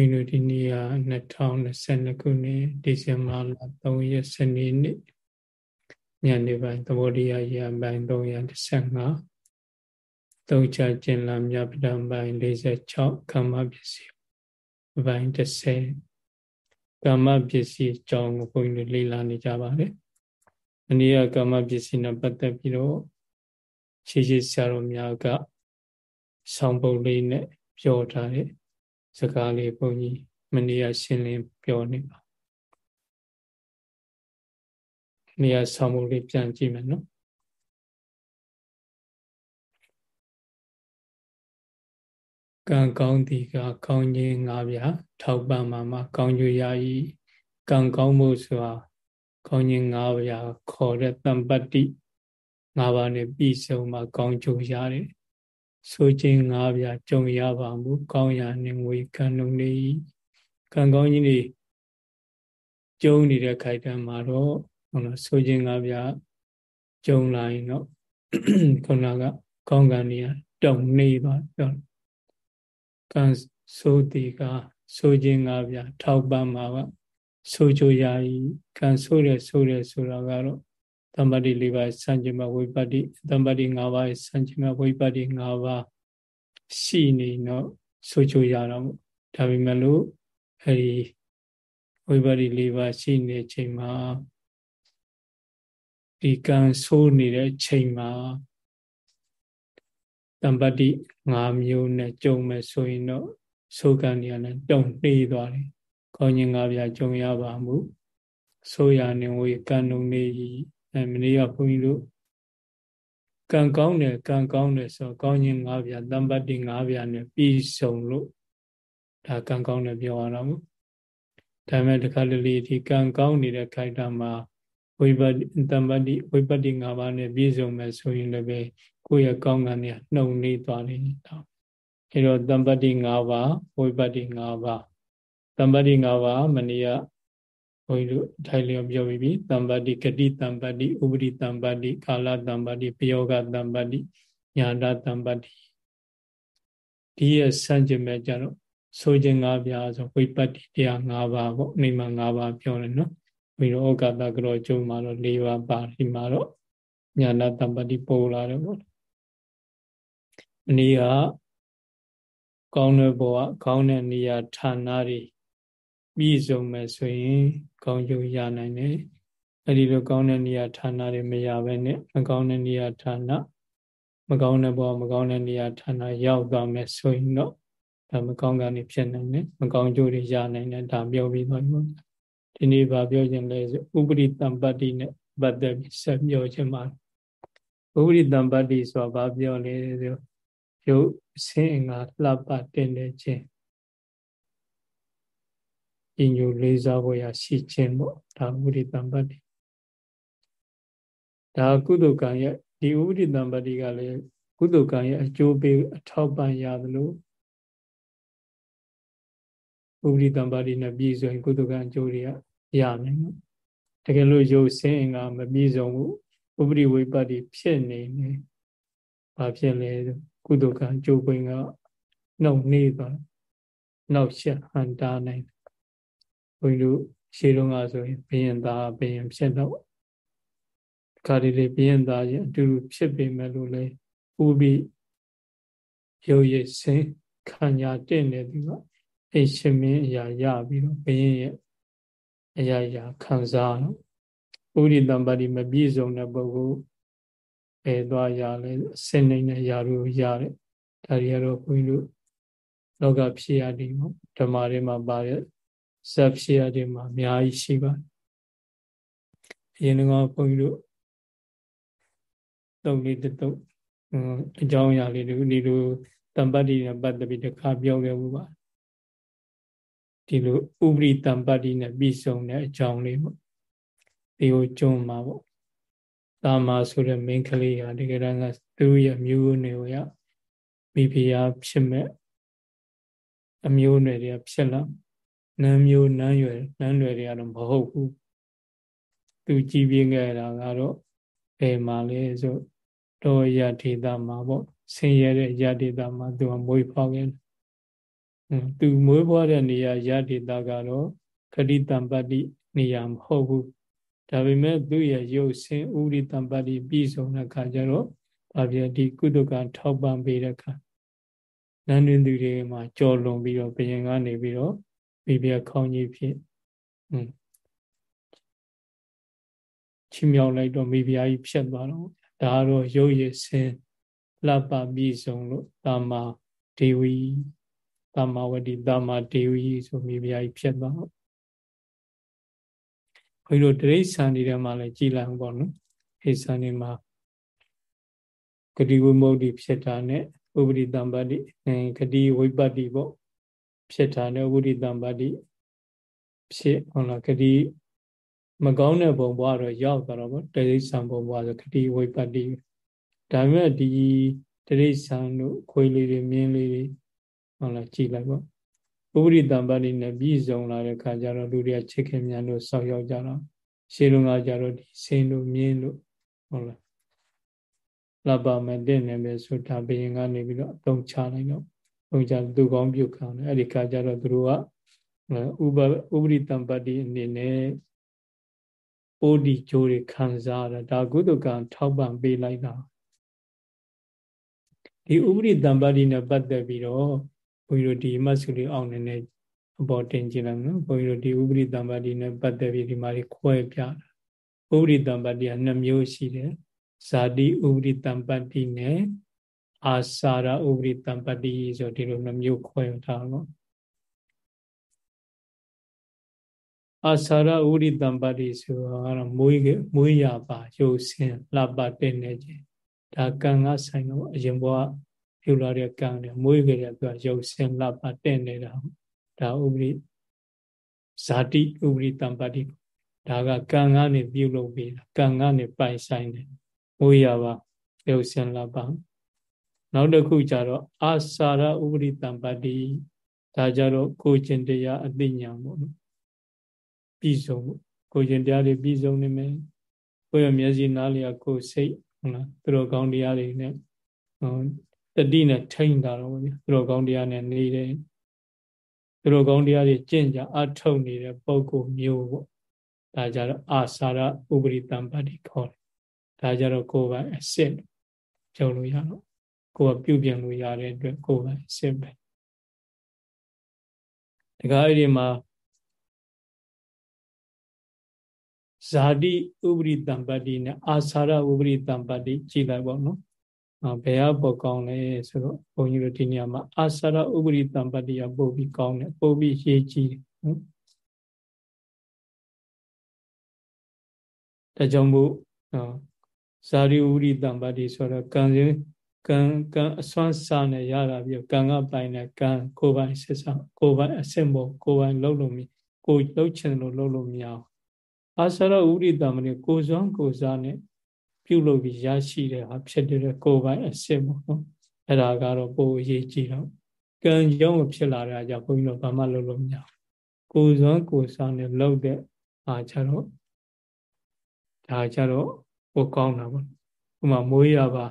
ဝိနုဒီနေ့က2022ခုနှစ်ဒီဇင်ဘာလ3ရက်စနေနေ့ညနေပိုင်းသဘောတရားရပိုင်း315သုံးချခြင်းလမြပဒံပိုင်း46ကမ္မပစ္စည်းပိုင်း30ကမ္မပစ္စည်းအကြောင်းကိုဘုန်းကြီးလေ့လာနေကြပါတယ်။အနည်းကကမ္မပစ္စည်းနဲ့ပတ်သက်ပြီးတော့ရှေးရှေးဆရာတော်များကဆောင်းပုတ်လေးနဲ့ပြောထားတဲ့ စကားလေးဘုန်းကြီးမနေ့ကရှင်းလင်းပြောနေပါနေရာဆောင်းမှုလေးပြန်ကြည့်မယ်နော်ကံကောင်းသည်ကကောင်းခြင်း၅ပြားထောက်ပံ့မှာမှာကောင်းကျိုးရ၏ကံကောင်းမှုဆိုတာကောင်းခြင်း၅ပြားခေါ်တဲ့တမ္ပတ္တိ၅ပါးနဲ့ပြီးဆုံးမှာကောင်းကျိုးရတယ် ဆိုခြင်း၅ပြားကြုံရပါမှုကောင်းရာနှင့်ငွေကံလုံးနေကံကောင်းကြီးတွေကျုံနေတဲ့ခိုက်တံမှာတော့ဟုတ်လားဆိုခြင်း၅ပြားကြုံလာရင်တော့ခုနကကောင်းကံတွေကတုံနေပါပြောကံဆိုတီကဆိုခြင်း၅ပြားထောက်ပံ့မှာကဆိုကြရည်ကံဆိုတယ်ဆိုတယ်ဆိုတာကတော့ တမ္ပတိ၄ပါးစံကျင်မဝိပတ္တိတမ္ပတိ၅ပါးစံကျင်မဝိပတ္တိ၅ပါးရှိနေတော့ဆိုချိုရတော့ဒါပေမဲ့လို့အဲဒီဝိပတ္တိ၄ပါးရှိနေချိန်မှာဒီကံဆိုးနေတဲ့ချိန်မှာတမ္ပတိ၅မျိုးနဲ့ကြုံမဲ့ဆိုရင်တော့ဆိုကံနေရာနဲ့တုံနှေးသွားတယ်။ခေါင်းကြီး၅ပြားကြုံရပါမှုဆိုရနေဝေကံုံနေ အဲမနေ့ကဘုန်းကြီးတို့ကံကောင်းတယ်ကံကောင်းတယ်ဆိုကောင်းခြင်း၅ပြားတမ္ပတ္တိ၅ပြားနဲ့ပြီးဆုံးလို့ဒါကံကောင်းတယ်ပြောရတော့ဘူးဒါပေမဲ့တခါတလေဒီကံကောင်းနေတဲ့ခိုက်တာမှာဝိပတ္တိတမ္ပတ္တိဝိပတ္တိ၅ပါးနဲ့ပြည့်စုံမယ်ဆိုရင်လည်းပဲကိုယ့်ရဲ့ကောင်းကံတွေနှုံနေသွားတယ်တော့အဲတော့တမ္ပတ္တိ၅ပါးဝိပတ္တိ၅ပါးတမ္ပတ္တိ၅ပါးမနေ့က ဘုန်းကြီးတို့ထိုင်လျော်ပြောပြီးပြီတမ္ပတ္တိဂတိတမ္ပတ္တိဥပရိတမ္ပတ္တိကာလတမ္ပတ္တိပယောဂတမ္ပတ္တိညာတတမ္ပတ္တိဒီရဲ့စံကျင်မဲ့ကြတော့ဆိုခြင်း၅ပြားဆိုဝိပတ္တိတရား၅ပါးပေါ့နေမှာ၅ပါးပြောတယ်နော်ပြီးတော့ဩကာသကရောကျုံမှာတော့၄ပါးပါဒီမှာတော့ညာနာတမ္ပတ္တိပို့လာတယ်ပေါ့အနည်းကကောင်းတဲ့ဘဝကောင်းတဲ့နေရာဌာနတွေ ပြည့်စုံမယ်ဆိုရင်ကောင်းကျိုးရနိုင်တယ်အဲ့ဒီလိုကောင်းတဲ့နေရာဌာနတွေမရဘဲနဲ့မကောင်းတဲ့နေရာဌာနမကောင်းတဲ့ဘဝမကောင်းတဲ့နေရာဌာနရောက်သွားမယ်ဆိုရင်တော့ဒါမကောင်းကနေဖြစ်နိုင်တယ်မကောင်းကျိုးတွေရနိုင်တယ်ဒါပြောပြီးသွားပြီဒီနေ့ဗာပြောခြင်းလဲဆိုဥပရိတံပတ္တိနဲ့ပတ်သက်ပြီးဆက်ပြောခြင်းပါဥပရိတံပတ္တိဆိုတာဗာပြောလဲဆိုရုပ်ဆင်းအင်္ဂါလှပတင်တဲ့ခြင်း ပညုလေးစားဖို့ရရှိခြင်းပေါ့ဒါဥပရိတံပတ္တိဒါကုသကံရဲ့ဒီဥပရိတံပတ္တိကလည်းကုသကံရဲ့အကျိုးပေးအထောက်ပံ့ရသလိုဥပရိတံပတ္တိနဲ့ပြည့်စုံကုသကံအကျိုးတွေကရနိုင်နော်တကယ်လို့ရုပ်ဆင်းအင်္ဂါမပြည့်စုံဘူးဥပရိဝိပတ္တိဖြစ်နေနေဘာဖြစ်လဲကုသကံအကျိုးပေးကနှုတ်နေသွားနောက်ချက်ဟန်တာနိုင် ဘုန်းကြီးတို့ရှေးတုန်းကဆိုရင်ဘယင်သားဘယင်ဖြစ်တော့ခါဒီလေးဘယင်သားရင်အတူတူဖြစ်ပေမဲ့လို့လေဥပိရုပ်ရည်စင်ခံညာတင့်နေသူကအိရှင်မင်းအရာရပြီးတော့ဘယင်ရဲ့အရာရာခံစားတော့ဥရိတံပါတိမပြည့်စုံတဲ့ပုဂ္ဂိုလ်အဲသွားရလဲစင်နေတဲ့ຢာတို့ရတယ်ဒါတွေကတော့ဘုန်းကြီးတို့လောကဖြစ်ရတယ်ပေါ့ဓမ္မတွေမှာပါတဲ့ ဇက်ဖြစ်ရတယ်မှာအများကြီးရှိပါတယ်အရင်ကဘုန်းကြီးတို့တုတ်လေးတုတ်အကြောင်းအရာလေးတွေဒီလိုတမ္ပတ္တိနဲ့ပတ်သက်ပြီးတခါပြောခဲ့မှုပါဒီလိုဥပရိတမ္ပတ္တိနဲ့ပြီးဆုံးတဲ့အကြောင်းလေးပေါ့ဒီကိုကျုံမှာပေါ့တာမာဆိုတဲ့မိန်းကလေးဟာတကယ်တမ်းကသူ့ရဲ့မျိုးနွယ်ကိုရမိဖုရားဖြစ်မဲ့အမျိုးနွယ်တွေကဖြစ်လာ နန်းမျိုးနန်းရွယ်နန်းရွယ်တွေကတော့မဟုတ်ဘူးသူကြည်ပြင်းခဲ့တာကတော့ဘယ်မှာလဲဆိုတော့ရဒေတာမှာပေါ့ဆင်းရဲတဲ့ရဒေတာမှာသူကမွေးဖောက်ခဲ့သူမွေးဖွားတဲ့နေရာရဒေတာကတော့ခတိတံပတ္တိနေရာမဟုတ်ဘူးဒါပေမဲ့သူ့ရဲ့ရုပ်ဆင်းဥရိတံပတ္တိပြည့်စုံတဲ့ခါကျတော့ဘာဖြစ်ဒီကုသကထောက်ပံ့ပေးတဲ့ခါနန်းတွင်သူတွေမှာကြော်လွန်ပြီးတော့ဘယင်ကနေပြီးတော့ မိဖုရားခေါင်းကြီးဖြစ်ချီမြောက်လိုက်တော့မိဖုရားကြီးဖြစ်သွားတော့ဒါကတော့ရုပ်ရည်ဆင်းလှပပြည့်စုံလို့တာမာဒေဝီတာမာဝတိတာမာဒေဝီဆိုမိဖုရားကြီးဖြစ်သွားတော့ခွေးတို့တိရစ္ဆာန်တွေထဲမှာလည်းကြည်လန့်ပေါ့နော်အိဆန်တွေမှာဂတိဝိမု ക്തി ဖြစ်တာနဲ့ဥပရိတံပတ္တိဂတိဝိပတ္တိပေါ့ ဖြစ်တာနဲ့ဥပရိတံပတ္တိဖြစ်ဟုတ်လားဂတိမကောင်းတဲ့ဘုံဘွားတော့ရောက်သွားတော့ဗောတိရိစ္ဆာန်ဘုံဘွားဆိုခတိဝိပတ္တိဒါပေမဲ့ဒီတိရိစ္ဆာန်တို့ခွေးလေးတွေမြင်းလေးတွေဟုတ်လားကြည်လိုက်ဗောဥပရိတံပါဠိနဲ့ပြည်စုံလာတဲ့ခါကျတော့လူတွေကချစ်ခင်မြန်လို့ဆောက်ရောက်ကြတော့ရှင်းလုံးကကြတော့ဒီစင်းတို့မြင်းတို့ဟုတ်လားလပ်ပါမတဲ့နေပဲဆိုတာဘယင်ကနေပြီးတော့အသုံးချလိုက်တော့ သုံးချသူကောင်းပြုတ်ခံတယ်အဲ့ဒီခါကျတော့သူတို့ကဥပဥပရိတံပတ္တိအနေနဲ့ပိုးဒီကြိုးတွေခံစားရတာဒါကုသကံထောက်ပံ့ပေးလိုက်တာဒီဥပရိတံပတ္တိနဲ့ပတ်သက်ပြီးတော့ဘုန်းကြီးတို့ဒီမတ်စုလေးအောင်နေနေအပေါ်တင်ကြည့်လိုက်နော်ဘုန်းကြီးတို့ဒီဥပရိတံပတ္တိနဲ့ပတ်သက်ပြီးဒီမှာခွဲပြတာဥပရိတံပတ္တိက2မျိုးရှိတယ်ဇာတိဥပရိတံပတ္တိနဲ့ အာစာရဥပရိတံပတ္တိဆိုဒီလို2မျိုးခွဲထားတော့အာစာရဥရိတံပတ္တိဆိုတော့မွေးမွေးရပါရုပ်ဆင်းလှပတဲ့နေခြင်းဒါကံကဆိုင်တော့အရင်ဘဝပြုလာတဲ့ကံတွေမွေးကြတဲ့သူကရုပ်ဆင်းလှပတဲ့နေတာဒါဥပရိဇာတိဥပရိတံပတ္တိဒါကကံကနေပြုလုပ်ပြီးတာကံကနေပိုင်ဆိုင်တယ်မွေးရပါရုပ်ဆင်းလှပ နောက်တစ်ခုကျတော့အာစာရဥပရိတံပတ္တိဒါကြတော့ကိုကျင်တရားအသိဉာဏ်ပေါ့နော်ပြည်စုံကိုကျင်တရားတွေပြည်စုံနေမယ်ကိုယ့်ရဲ့မျက်စိနားလျာကိုယ်စိတ်ဟုတ်လားသူတော်ကောင်းတရားတွေနဲ့တတိနဲ့ထိန်တာတော့ဗျာသူတော်ကောင်းတရားနဲ့နေတယ်သူတော်ကောင်းတရားတွေကျင့်ကြအထုတ်နေတဲ့ပုံကိုမျိုးပေါ့ဒါကြတော့အာစာရဥပရိတံပတ္တိခေါ်တယ်ဒါကြတော့ကိုယ်ပိုင်အစစ်ပြောလို့ရတော့ ကိုယ်ကပြုပြင်လို့ရတဲ့အတွက်ကိုယ်ပိုင်အစစ်ပဲတခါအဲ့ဒီမှာဇာတိဥပရိတံပတ္တိနဲ့အာစာရဥပရိတံပတ္တိကြည်လိုက်ပေါ့နော်ဘယ်ဟာပိုကောင်းလဲဆိုတော့ဘုန်းကြီးတို့ဒီနေရာမှာအာစာရဥပရိတံပတ္တိကပို့ပြီးကောင်းတယ်ပို့ပြီးရေးကြည့်တယ်နော်ဒါကြောင့်မို့ဇာတိဥပရိတံပတ္တိဆိုတော့ကံစဉ် ကံကံအစွမ်းစားနဲ့ရတာပြီးကံကပိုင်တဲ့ကံကိုယ်ပိုင်စစ်စားကိုယ်ပိုင်အစစ်မို့ကိုယ်ပိုင်လှုပ်လို့မကိုယ်လှုပ်ချင်လို့လှုပ်လို့မရအောင်အာဆရဥရိတမဏိကိုစွမ်းကိုစားနဲ့ပြုလုပ်ပြီးရရှိတဲ့ဟာဖြစ်တဲ့ကိုယ်ပိုင်အစစ်ပေါ့နော်အဲ့ဒါကတော့ပိုအရေးကြီးတော့ကံကြောင့်ဖြစ်လာတဲ့အကြောင်းဘုန်းကြီးတို့ဘာမှလုပ်လို့မရကိုယ်စွမ်းကိုစားနဲ့လုပ်တဲ့အားကြတော့ဒါကြတော့ပိုကောင်းတာပေါ့ဥမာမိုးရပါ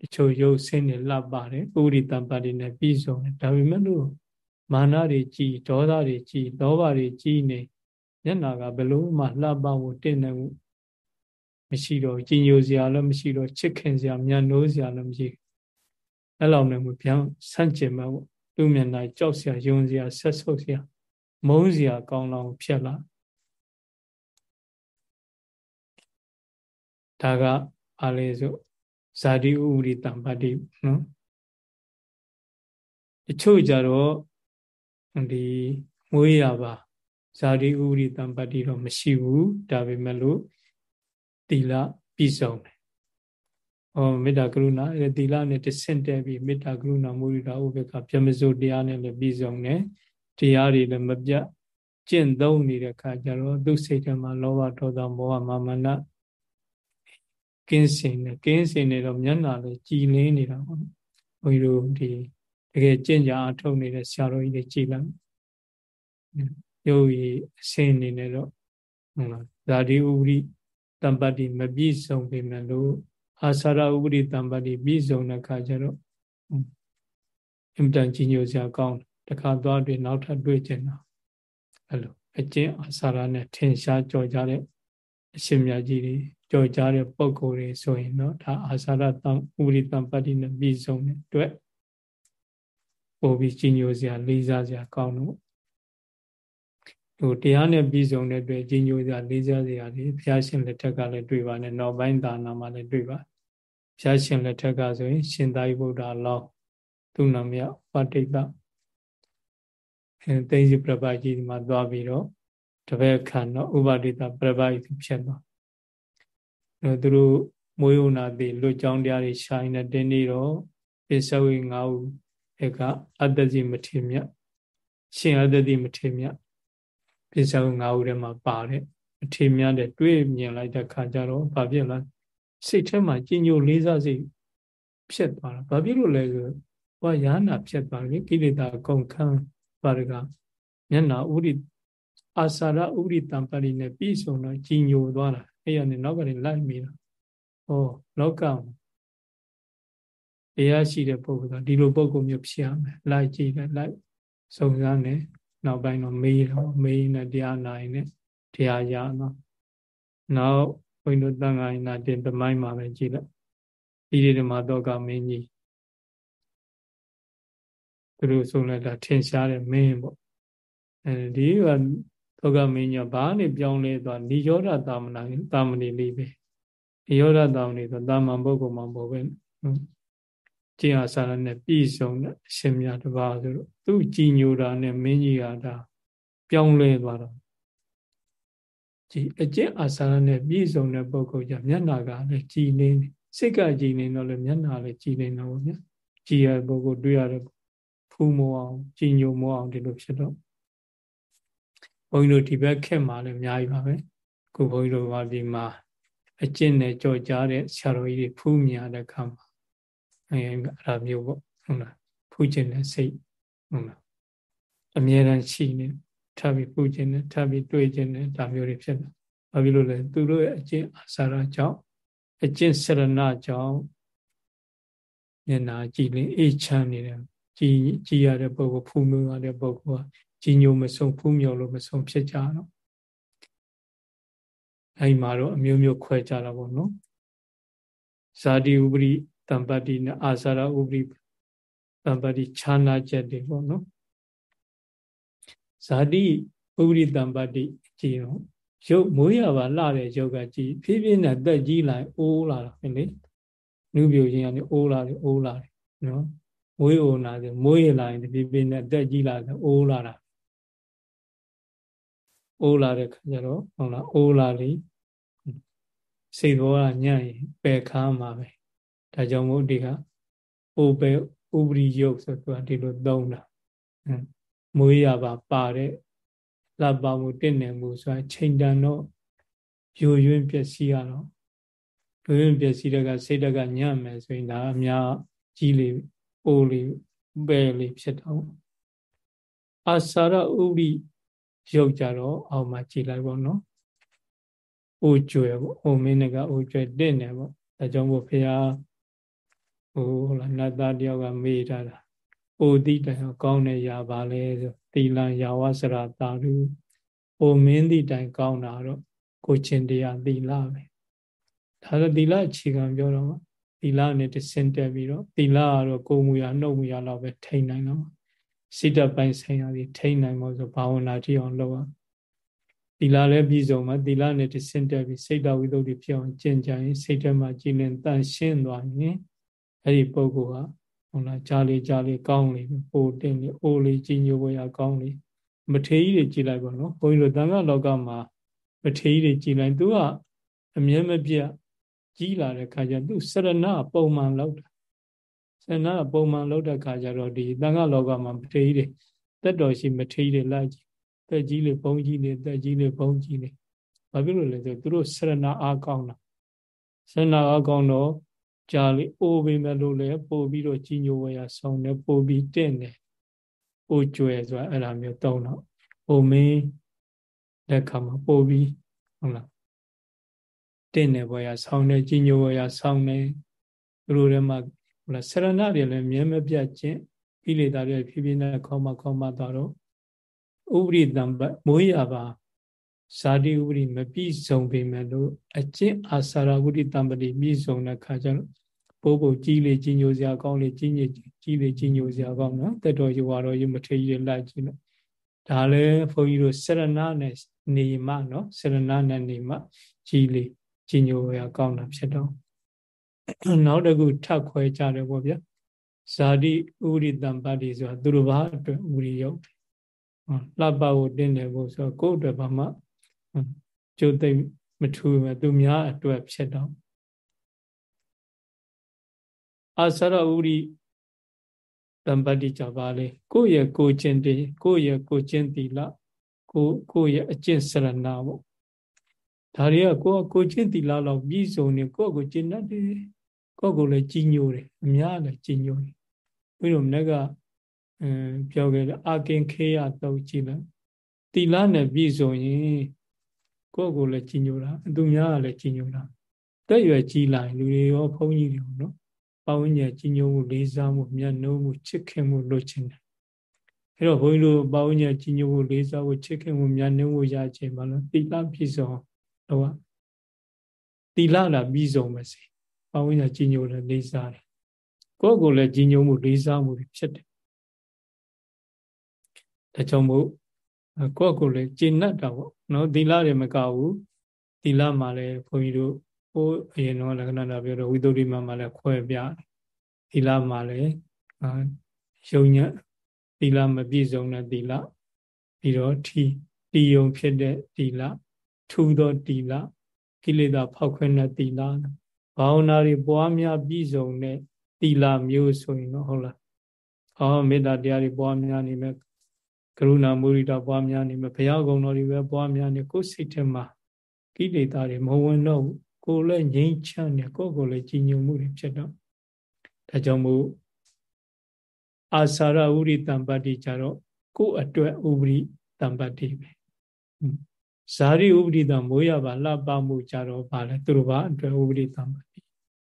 တချို့ရုပ်ဆင်းနေလှပါတယ်ဥရိတံပါတိနဲ့ပြီးဆုံးတယ်ဒါပေမဲ့လို့မာနတွေကြီးဒေါသတွေကြီးလောဘတွေကြီးနေမျက်နာကဘယ်လို့မှလှပဖို့တင့်နေမှုမရှိတော့ကြည်ညိုစရာလည်းမရှိတော့ချစ်ခင်စရာမြတ်နိုးစရာလည်းမရှိအဲ့လောက်နဲ့မှပြန်ဆန့်ကျင်မှာပေါ့သူ့မျက်နှာကြောက်စရာယုံစရာဆက်ဆုပ်စရာမုန်းစရာကောင်းလောင်ဖြစ်လာဒါကအားလေဆို ဇာတိဥရိတံပတ္တိနော်တချို့ကြတော့ဒီမွေးရပါဇာတိဥရိတံပတ္တိတော့မရှိဘူးဒါပေမဲ့လို့သီလပြည့်စုံတယ်။ဟောမေတ္တာကရုဏာအဲသီလနဲ့တဆင့်တက်ပြီးမေတ္တာကရုဏာမုဒိတာဥပေက္ခပြမစိုးတရားနဲ့လည်းပြည့်စုံတယ်။တရားတွေလည်းမပြတ်ကျင့်သုံးနေတဲ့ခါကျတော့သူ့စိတ်ထဲမှာလောဘဒေါသမောဟမာမန ကင်းစင်နေကင်းစင်နေတော့မျက်နှာလည်းကြည်လင်းနေတာပေါ့နော်။ဘုန်းကြီးတို့ဒီတကယ်ကျင့်ကြအထုတ်နေတဲ့ဆရာတော်ကြီးတွေကြည်လိုက်ရုပ်ရည်အစင်းအနေနဲ့တော့ဟုတ်လားဇာတိဥပရိတမ္ပတ္တိမပြည့်စုံပေမဲ့လို့အာသရဥပရိတမ္ပတ္တိပြည့်စုံတဲ့ခါကျတော့အင်တန်ကြီးညိုစရာကောင်းတခါသွားတွေ့နောက်ထပ်တွေ့ကျင်တာအဲ့လိုအကျင့်အစာရနဲ့ထင်ရှားကြော်ကြတဲ့အရှင်မြတ်ကြီးတွေ ကြော်ကြတဲ့ပုံကိုယ်တွေဆိုရင်တော့ဒါအာစာရတံဥပရိတံပတ္တိနဲ့ပြည်စုံတဲ့အတွက်ပို့ပြီးကြီးညိုစရာလေးစားစရာကောင်းတော့ဟိုတရားနဲ့ပြည်စုံတဲ့အတွက်ကြီးညိုစရာလေးစားစရာတွေဘုရားရှင်လက်ထက်ကလည်းတွေ့ပါနဲ့နောက်ပိုင်းသာနာမှာလည်းတွေ့ပါဘုရားရှင်လက်ထက်ကဆိုရင် ရှင်သာရိပုတ္တရာလောင်းသူနာမယပဋိတ္တအဲသိစီပြပကြီးဒီမှာသွားပြီးတော့တပည့်ခံတော့ဥပါဒိတပြပကြီးဖြစ်သွား အဲသူတို့မွေးုံနာတိလွတ်ကြောင်းတရားတွေရှိုင်းတဲ့တင်းနေတော့ပစ္စဝေငါးဦးအဲကအတ္တစီမထေမြတ်ရှင်အတ္တတိမထေမြတ်ပစ္စဝေငါးဦးထဲမှာပါတဲ့အထေမြတ်တဲ့တွေ့မြင်လိုက်တဲ့ခါကျတော့ဘာဖြစ်လဲစိတ်ထဲမှာကြည်ညိုလေးစားစိတ်ဖြစ်သွားတာဘာဖြစ်လို့လဲဆိုဟောယာနာဖြစ်သွားပြီကိလေသာကုန်ခန်းပါရကမျက်နာဥရိအာစာရဥရိတံပရိနဲ့ပြီးဆုံးတော့ကြည်ညိုသွားတာ အဲ့ရနေနောက်ကနေလိုက်မိတာဟောလောကတရားရှိတဲ့ပုဂ္ဂိုလ်ကဒီလိုပုဂ္ဂိုလ်မျိုးဖြစ်ရမယ်လိုက်ကြည့်တယ်လိုက်စုံစမ်းတယ်နောက်ပိုင်းတော့မေးတော့မေးနေတရားနိုင်နဲ့တရားရတော့နောက်ဘုန်းကြီးတို့တန်ခါရင်နာတင်တမိုင်းမှာပဲကြည့်လိုက်ဣရိဓမ္မတော့ကမင်းကြီးသူတို့ဆိုလိုက်တာထင်ရှားတဲ့မင်းပေါ့အဲဒီက သောကမင်းကြီးဘာနဲ့ပြောင်းလဲသွားနိရောဓတာမနာတာမဏိလေးပဲနိရောဓတာမဏိဆိုတာမန်ပုဂ္ဂိုလ်မှာမဟုတ်ပဲကျင့်အားစာရနဲ့ပြည့်စုံတဲ့အရှင်မြတ်တပါးဆိုတော့သူကြည်ညိုတာနဲ့မင်းကြီးကဒါပြောင်းလဲသွားတော့ဒီအကျင့်အာစာရနဲ့ပြည့်စုံတဲ့ပုဂ္ဂိုလ်ကြမျက်နာကလည်းကြည်နေစိတ်ကကြည်နေတော့လည်းမျက်နာလည်းကြည်နေတော့ဗျာကြည်ရပုဂ္ဂိုလ်တွေ့ရတဲ့ဖူးမောအောင်ကြည်ညိုမောအောင်ဒီလိုဖြစ်တော့ ဘုန်းကြီးတို့ဒီဘက်ခက်မှာလည်းအများကြီးပါပဲခုဘုန်းကြီးတို့ကဒီမှာအကျင့်နဲ့ကြော်ကြားတဲ့ဆရာတော်ကြီးတွေဖူးမြင်တဲ့ခါမှာအဲအဲ့ဒါမျိုးပေါ့ဟုတ်လားဖူးခြင်းနဲ့စိတ်ဟုတ်လားအမြဲတမ်းရှိနေထပ်ပြီးပူခြင်းနဲ့ထပ်ပြီးတွေ့ခြင်းနဲ့ဒါမျိုးတွေဖြစ်တာ။ဘာဖြစ်လို့လဲသူတို့ရဲ့အကျင့်အာစာရကြောင့်အကျင့်စရဏကြောင့်မျက်နာကြည်လင်အေးချမ်းနေတယ်ကြည်ကြည်ရတဲ့ပုဂ္ဂိုလ်ဖူးမျိုးရတဲ့ပုဂ္ဂိုလ်က ကြည်ညိုမဆုံးဖူးမြော်လို့မဆုံးဖြစ်ကြတော့အဲဒီမှာတော့အမျိုးမျိုးခွဲကြတာပေါ့နော်ဇာတိဥပရိတံပတ္တိနဲ့အာစာရဥပရိတံပတ္တိခြားနာချက်တွေပေါ့နော်ဇာတိဥပရိတံပတ္တိကြည်တော့ရုပ်မိုးရပါလှတဲ့ရုပ်ကကြည်ဖြည်းဖြည်းနဲ့တက်ကြီးလိုက်အိုးလာတာလေနုပြိုခြင်းကနေအိုးလာတယ်အိုးလာတယ်နော်မွေးအိုနာတယ်မွေးရလာရင်ဖြည်းဖြည်းနဲ့တက်ကြီးလာတယ်အိုးလာတာ အိုးလာတဲ့ခါကျတော့ဟုတ်လားအိုးလာလေစိတ်ဘောကညံ့ရင်ပယ်ခါမှာပဲဒါကြောင့်မို့ဒီကအိုပဲဥပရိယုတ်ဆိုသူကဒီလိုသုံးတာမွေးရပါပါတဲ့လပ်ပါမှုတင့်နေမှုဆိုတာချိန်တန်တော့ယိုယွင်းပျက်စီးရတော့ယိုယွင်းပျက်စီးတဲ့ကစိတ်တကညံ့မယ်ဆိုရင်ဒါအများကြီးလေပိုးလေးပဲလေးဖြစ်တော့အာစာရဥပရိ ရုပ်ကြတော့အောက်မှာကြည်လိုက်ပေါ့နော်။အိုကျွယ်ပေါ့။အိုမင်းကအိုကျွယ်တင့်နေပေါ့။ဒါကြောင့်မို့ဖះဟိုဟုတ်လားနတ်သားတယောက်ကမေးထားတာ။အိုတိတိုင်ကောင်းတဲ့ຢာပါလဲဆိုသီလံယာဝစရာတာရု။အိုမင်းတိတိုင်ကောင်းတာတော့ကိုချင်းတရားသီလပဲ။ဒါဆိုသီလအခြေခံပြောတော့သီလနဲ့တဆင့်တက်ပြီးတော့သီလကတော့ကိုယ်မူရာနှုတ်မူရာတော့ပဲထိန်နိုင်တော့ စိတ္တပိုင်းဆိုင်ရာတွေထိနိုင်မို့ဆိုဘာဝနာတိအောင်လုပ်အောင်သီလလည်းပြည်စုံမှာသီလနဲ့တဆင့်တက်ပြီးစိတ်တဝိသုဒ္ဓိဖြစ်အောင်ကျင့်ကြရင်စိတ်ထဲမှာကြည်လင်တန်ရှင်းသွားရင်အဲ့ဒီပုဂ္ဂိုလ်ကဟုတ်လားကြားလေးကြားလေးကောင်းလေပိုတင်လေအိုးလေးကြီးညိုဝရကောင်းလေမထေကြီးတွေကြည်လိုက်ပါနော်ဘုန်းကြီးတို့တန်ခါလောကမှာမထေကြီးတွေကြည်လိုက်သူကအမြဲမပြတ်ကြီးလာတဲ့ခါကျသူစရဏပုံမှန်လောက်တာ စရဏပုံမှန်လောက်တဲ့ခါကျတော့ဒီတန်ခါလောကမှာမထေကြီးတွေတက်တော်ရှိမထေကြီးတွေလိုက်ကြည့်တက်ကြီးလေဘုံကြီးလေတက်ကြီးလေဘုံကြီးလေဘာဖြစ်လို့လဲဆိုသူတို့ဆရဏအားကောင်းတာဆရဏအားကောင်းတော့ကြာလေအိုးပေမဲ့လို့လေပို့ပြီးတော့ကြီးညိုဝရဆောင်းတယ်ပို့ပြီးတင့်တယ်အိုးကျွဲဆိုတာအဲ့လိုမျိုးတုံးတော့အိုမင်းလက်ခါမှာပို့ပြီးဟုတ်လားတင့်တယ်ဘဝရဆောင်းတယ်ကြီးညိုဝရဆောင်းတယ်သူတို့ထဲမှာ ဟုတ်လားဆရဏတွေလည်းမြဲမပြတ်ခြင်းကိလေသာတွေဖြည်းဖြည်းနဲ့ခေါမခေါမသွားတော့ဥပရိတံပမိုးရပါဇာတိဥပရိမပြည့်စုံပေမဲ့လို့အကျင့်အာစာရဝိတံပတိပြည့်စုံတဲ့ခါကျတော့ပိုးပို့ကြီးလေကြီးညိုစရာကောင်းလေကြီးညိကြီးလေကြီးညိုစရာကောင်းနော်တက်တော်ရွာတော်ရမထေရကြီးလိုက်ကြည့်လို့ဒါလည်းဘုန်းကြီးတို့စရဏနဲ့နေမှနော်စရဏနဲ့နေမှကြီးလေကြီးညိုရကောင်းတာဖြစ်တော့ နောက်တစ်ခုထပ်ခွဲကြတယ်ပေါ့ဗျာဇာတိဥရိတံပတ္တိဆိုတာသူတို့ဘာအတွက်ဥရိယုတ်လှပကိုတင်းတယ်ဖို့ဆိုတော့ကိုယ့်အတွက်ဘာမှကျိုးသိမ့်မထူပဲသူများအတွက်ဖြစ်တော့အာဆရဥရိတံပတ္တိကြပါလေကိုယ့်ရဲ့ကိုကျင့်တည်ကိုယ့်ရဲ့ကိုကျင့်တီလကိုကိုယ့်ရဲ့အကျင့်စရဏပေါ့ဒါတွေကကိုယ့်ကိုကျင့်တီလလောက်ပြီးဆုံးနေကိုယ့်ကိုကျင့်တတ်တယ် ကိုယ့်ကိုလည်းကြီးညိုတယ်အများလည်းကြီးညိုတယ်ပြီးတော့မနေ့ကအဲပြောခဲ့တယ်အာကင်ခေယတော့ကြည့်လိုက်တီလနဲ့ပြီးဆုံးရင်ကိုယ့်ကိုလည်းကြီးညိုတာသူများကလည်းကြီးညိုတာတက်ရွယ်ကြီးလာရင်လူတွေရောဘုန်းကြီးတွေရောနော်ပဝိညာဉ်ကြီးညိုမှုလေးစားမှုမြတ်နိုးမှုချစ်ခင်မှုလိုချင်တယ်အဲတော့ဘုန်းကြီးတို့ပဝိညာဉ်ကြီးညိုမှုလေးစားမှုချစ်ခင်မှုမြတ်နိုးမှုရချင်ပါလို့တိလပြည့်စုံတော့တိလလာပြည့်စုံမစေ ပဝိညာဉ်ကြီးညိုတယ်လေးစားတယ်ကိုယ့်ကိုယ်လည်းကြီးညိုမှုလေးစားမှုဖြစ်တယ်ဒါကြောင့်မို့ကိုယ့်ကိုယ်လည်းကျင့်တတ်တာပေါ့နော်သီလတွေမကဘူးသီလမှာလည်းဘုန်းကြီးတို့ဟိုအရင်တော့လက္ခဏာပြောတော့ဝိသုဒ္ဓိမမှာလည်းခွဲပြသီလမှာလည်းယုံညံ့သီလမပြည့်စုံတဲ့သီလပြီးတော့ထီတီယုံဖြစ်တဲ့သီလထူသောသီလကိလေသာဖောက်ခွဲတဲ့သီလ ဘာဝနာတွေပွားများပြည့်စုံတဲ့သီလမျိုးဆိုရင်တော့ဟုတ်လားဟောမေတ္တာတရားတွေပွားများနေမဲ့ကရုဏာမုရိဒပွားများနေမဲ့ဘုရားကုံတော်တွေပဲပွားများနေကိုယ်စိတ်ထဲမှာကိလေသာတွေမဝင်တော့ဘူးကိုယ်လည်းငြိမ်းချမ်းနေကိုယ့်ကိုယ်လည်းကြည်ညိုမှုတွေဖြစ်တော့ဒါကြောင့်မို့အာစာရဥရိတံပတ္တိကြတော့ကိုယ်အတွက်ဥပရိတံပတ္တိပဲ ဇာရိဥပရိတံမိုးရပါလှပမှုကြတော့ဗာလဲသူတို့ဘာအတွက်ဥပရိတံပတ္တိ